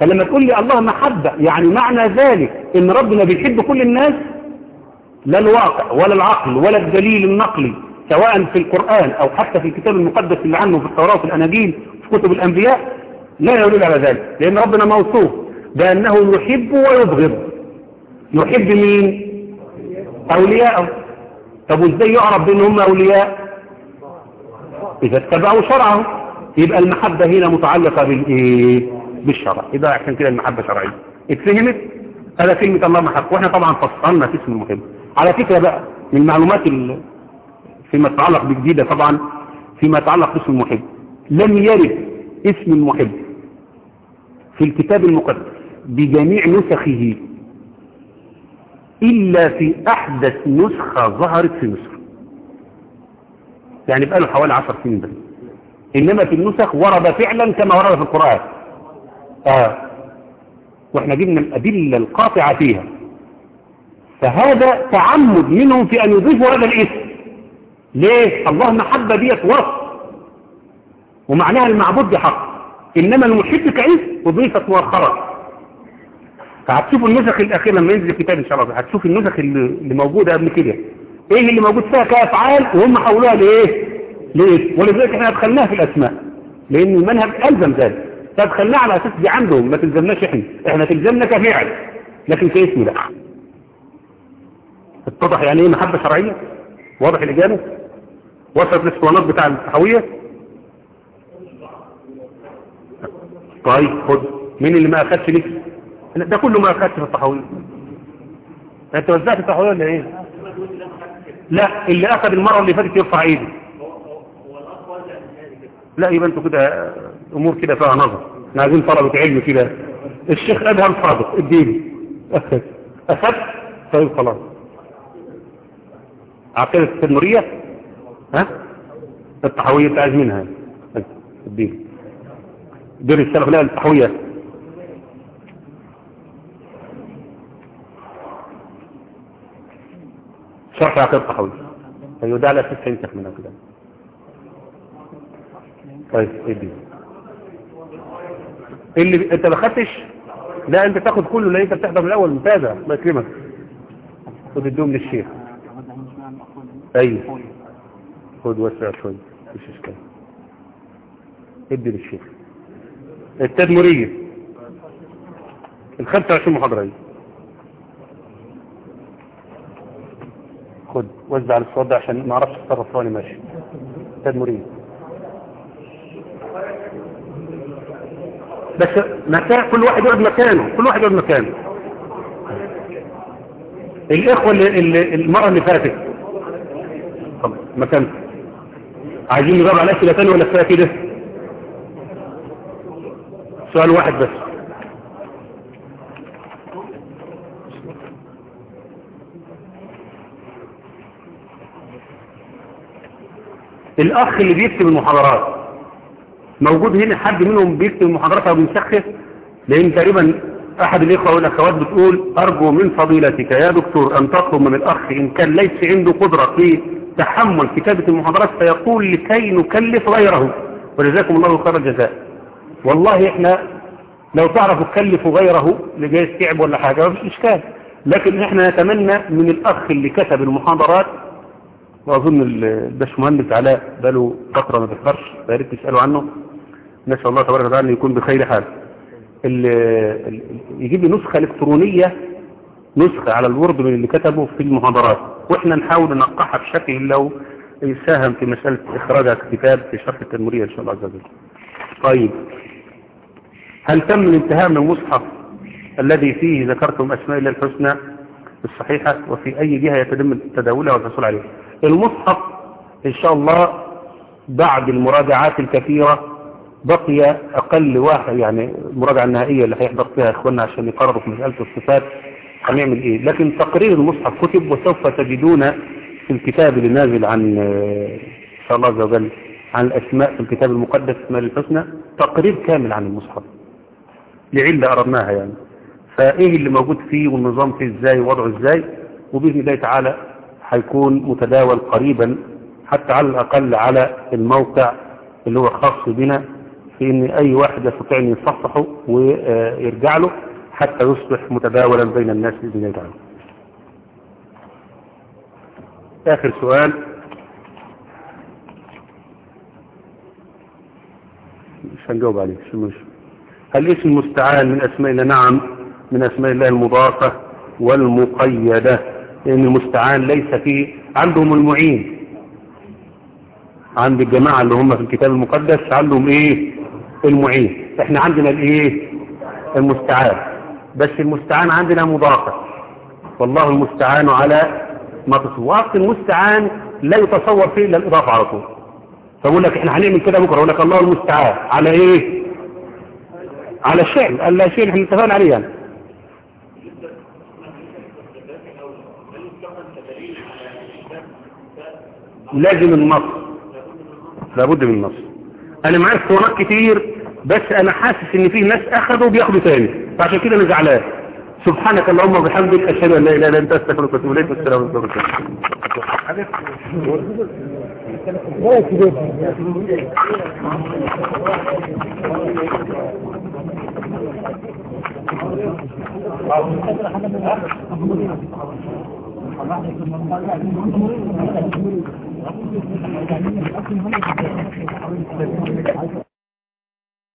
فلما تقول لي الله محبة يعني معنى ذلك إن ربنا بيحب كل الناس لا الواقع ولا العقل ولا الدليل النقلي سواء في القرآن أو حتى في الكتاب المقدس اللي عنه في التوراة وفي الاناجيل في كتب الأنبياء لا يدل على ذلك لأن ربنا موصوف. بأنه يحب ويبغض. يحب مين؟ اولياءه طب وإزاي يعرف بأن هم أولياء؟ إذا اتبعوا شرعه. يبقى المحبة هنا متعلقة بالإيه؟ بالشرع. يبقى عشان كده المحبة شرعية. اتفهمت؟ هذا كلمة الله محبة وإحنا طبعا فصلنا في اسم المحب على فكرة بقى من المعلومات ال... فيما يتعلق بجديدة طبعا فيما يتعلق باسم المحب. لم يرد اسم المحب في الكتاب المقدس. بجميع نسخه إلا في أحدث نسخة ظهرت في مصر. يعني بقى له حوالي 10 سنين بس. إنما في النسخ ورد فعلا كما ورد في القرآن. آه. وإحنا جبنا الأدلة القاطعة فيها. فهذا تعمد منهم في أن يضيفوا هذا الاسم. ليه؟ الله محبة ديت وصف ومعناها المعبود بحق. إنما المحب كإسم أضيفت مؤخرا. فهتشوفوا النسخ الأخيرة لما ينزل الكتاب إن شاء الله. هتشوف النسخ اللي موجودة قبل كده. إيه اللي موجود فيها؟ كافعال وهم حولوها لإيه؟ ليه ولذلك إحنا أدخلناها في الأسماء. لأن المنهج ألزم ذلك. فادخلناه على أساس دي عندهم ما تلزمناش إحنا. إحنا تلزمنا كفعل لكن كاسم لا. اتضح يعني إيه محبة شرعية؟ واضح الإجابة؟ وصلت الاسطوانات بتاع التحوية؟ طيب خد. مين اللي ما أخدش ليك ده كله ما اخدش في التحويه أنت وزعت التحويه ولا إيه؟ لا اللي أخذ المرة اللي فاتت يرفع إيده. لا يبقى أنتوا كده أمور كده فيها نظر. إحنا عايزين طلبة علم كده. الشيخ ادهم صادق. إديني. أخذ. أخذ؟ طيب خلاص. عقيدة التدمرية ها؟ التحوية أنت عايز منها. إديني. دير السلف لا التحوية. شرح عقيدة التحوية أيوه ده على أساس هينسخ منها كده طيب إيه دي اللي أنت ما خدتش؟ لا أنت تاخد كله لا أنت بتحضر من الأول. متابع الله يكرمك. خد الدوم للشيخ. أيوه. خد وسع شوية مش إشكال. إدي للشيخ. التدمريه ال 25 محاضرة دي. خد وزع على الصوت ده عشان ما أعرفش اتصرف وأنا ماشي. تدمريه بس مكان كل واحد يقعد مكانه كل واحد يقعد مكانه. الإخوة اللي, اللي المره اللي فاتت. طب مكان. عايزين نجاوب على أسئلة ثانية ولا كفاية كده؟ سؤال واحد بس. الأخ اللي بيكتب المحاضرات. موجود هنا حد منهم بيكتب المحاضرات أو بيسخف لأن تقريبا أحد الإخوة والاخوات بتقول أرجو من فضيلتك يا دكتور أن تطلب من الأخ إن كان ليس عنده قدرة في تحمل كتابة المحاضرات فيقول لكي نكلف غيره. وجزاكم الله خير الجزاء. والله إحنا لو تعرفوا تكلفوا غيره لجايز تعب ولا حاجة مفيش إشكال. لكن إحنا نتمنى من الأخ اللي كتب المحاضرات وأظن الباشمهندس علاء بقاله فترة ما بيحضرش فيا ريت تسألوا عنه. نسأل الله تبارك وتعالى ان يكون بخير حال. ال- ال- يجيب لي نسخة إلكترونية نسخة على الورد من اللي كتبه في المحاضرات. وإحنا نحاول ننقحها بشكل لو يساهم في مسألة اخراجها كتاب في شرح التنموريه إن شاء الله عز وجل. طيب. هل تم الانتهاء من المصحف الذي فيه ذكرتم أسماء الله الحسنى الصحيحة وفي أي جهة يتم تداولها والحصول عليها؟ المصحف إن شاء الله بعد المراجعات الكثيرة بقي أقل واحد يعني المراجعة النهائية اللي هيحضر فيها إخواننا عشان يقرروا في مسألة الصفات هنعمل إيه. لكن تقرير المصحف كتب وسوف تجدون في الكتاب اللي نازل عن إن شاء الله عز وجل عن الأسماء في الكتاب المقدس اسماء الحسنى تقرير كامل عن المصحف لعلة أردناها يعني. فإيه اللي موجود فيه والنظام فيه إزاي ووضعه إزاي؟ وبإذن الله تعالى هيكون متداول قريبا حتى على الأقل على الموقع اللي هو خاص بنا في إن أي واحد يستطيع أن يصفحه ويرجع له حتى يصبح متداولا بين الناس بإذن الله. آخر سؤال. مش هنجاوب عليه مش هل اسم المستعان من أسماء الله؟ نعم من أسماء الله المضافة والمقيدة. لأن المستعان ليس فيه عندهم المعين. عند الجماعة اللي هم في الكتاب المقدس عندهم إيه؟ المعين. إحنا عندنا الإيه؟ المستعان. بس المستعان عندنا مضافة والله المستعان على ما تصور اصل المستعان لا يتصور فيه إلا الإضافة على طول. فبقول لك إحنا هنعمل كده بكرة. أقول لك الله المستعان. على إيه؟ على الشيء قال لا شيء إحنا اتفقنا عليه يعني. لازم النص. لابد من النص. أنا معايا اسطوانات كتير بس أنا حاسس إن في ناس اخذوا وبياخدوا تاني فعشان كده أنا زعلان. سبحانك اللهم وبحمدك أشهد أن لا إله إلا أنت أستغفرك وأتوب إليك والسلام عليكم ورحمة الله الله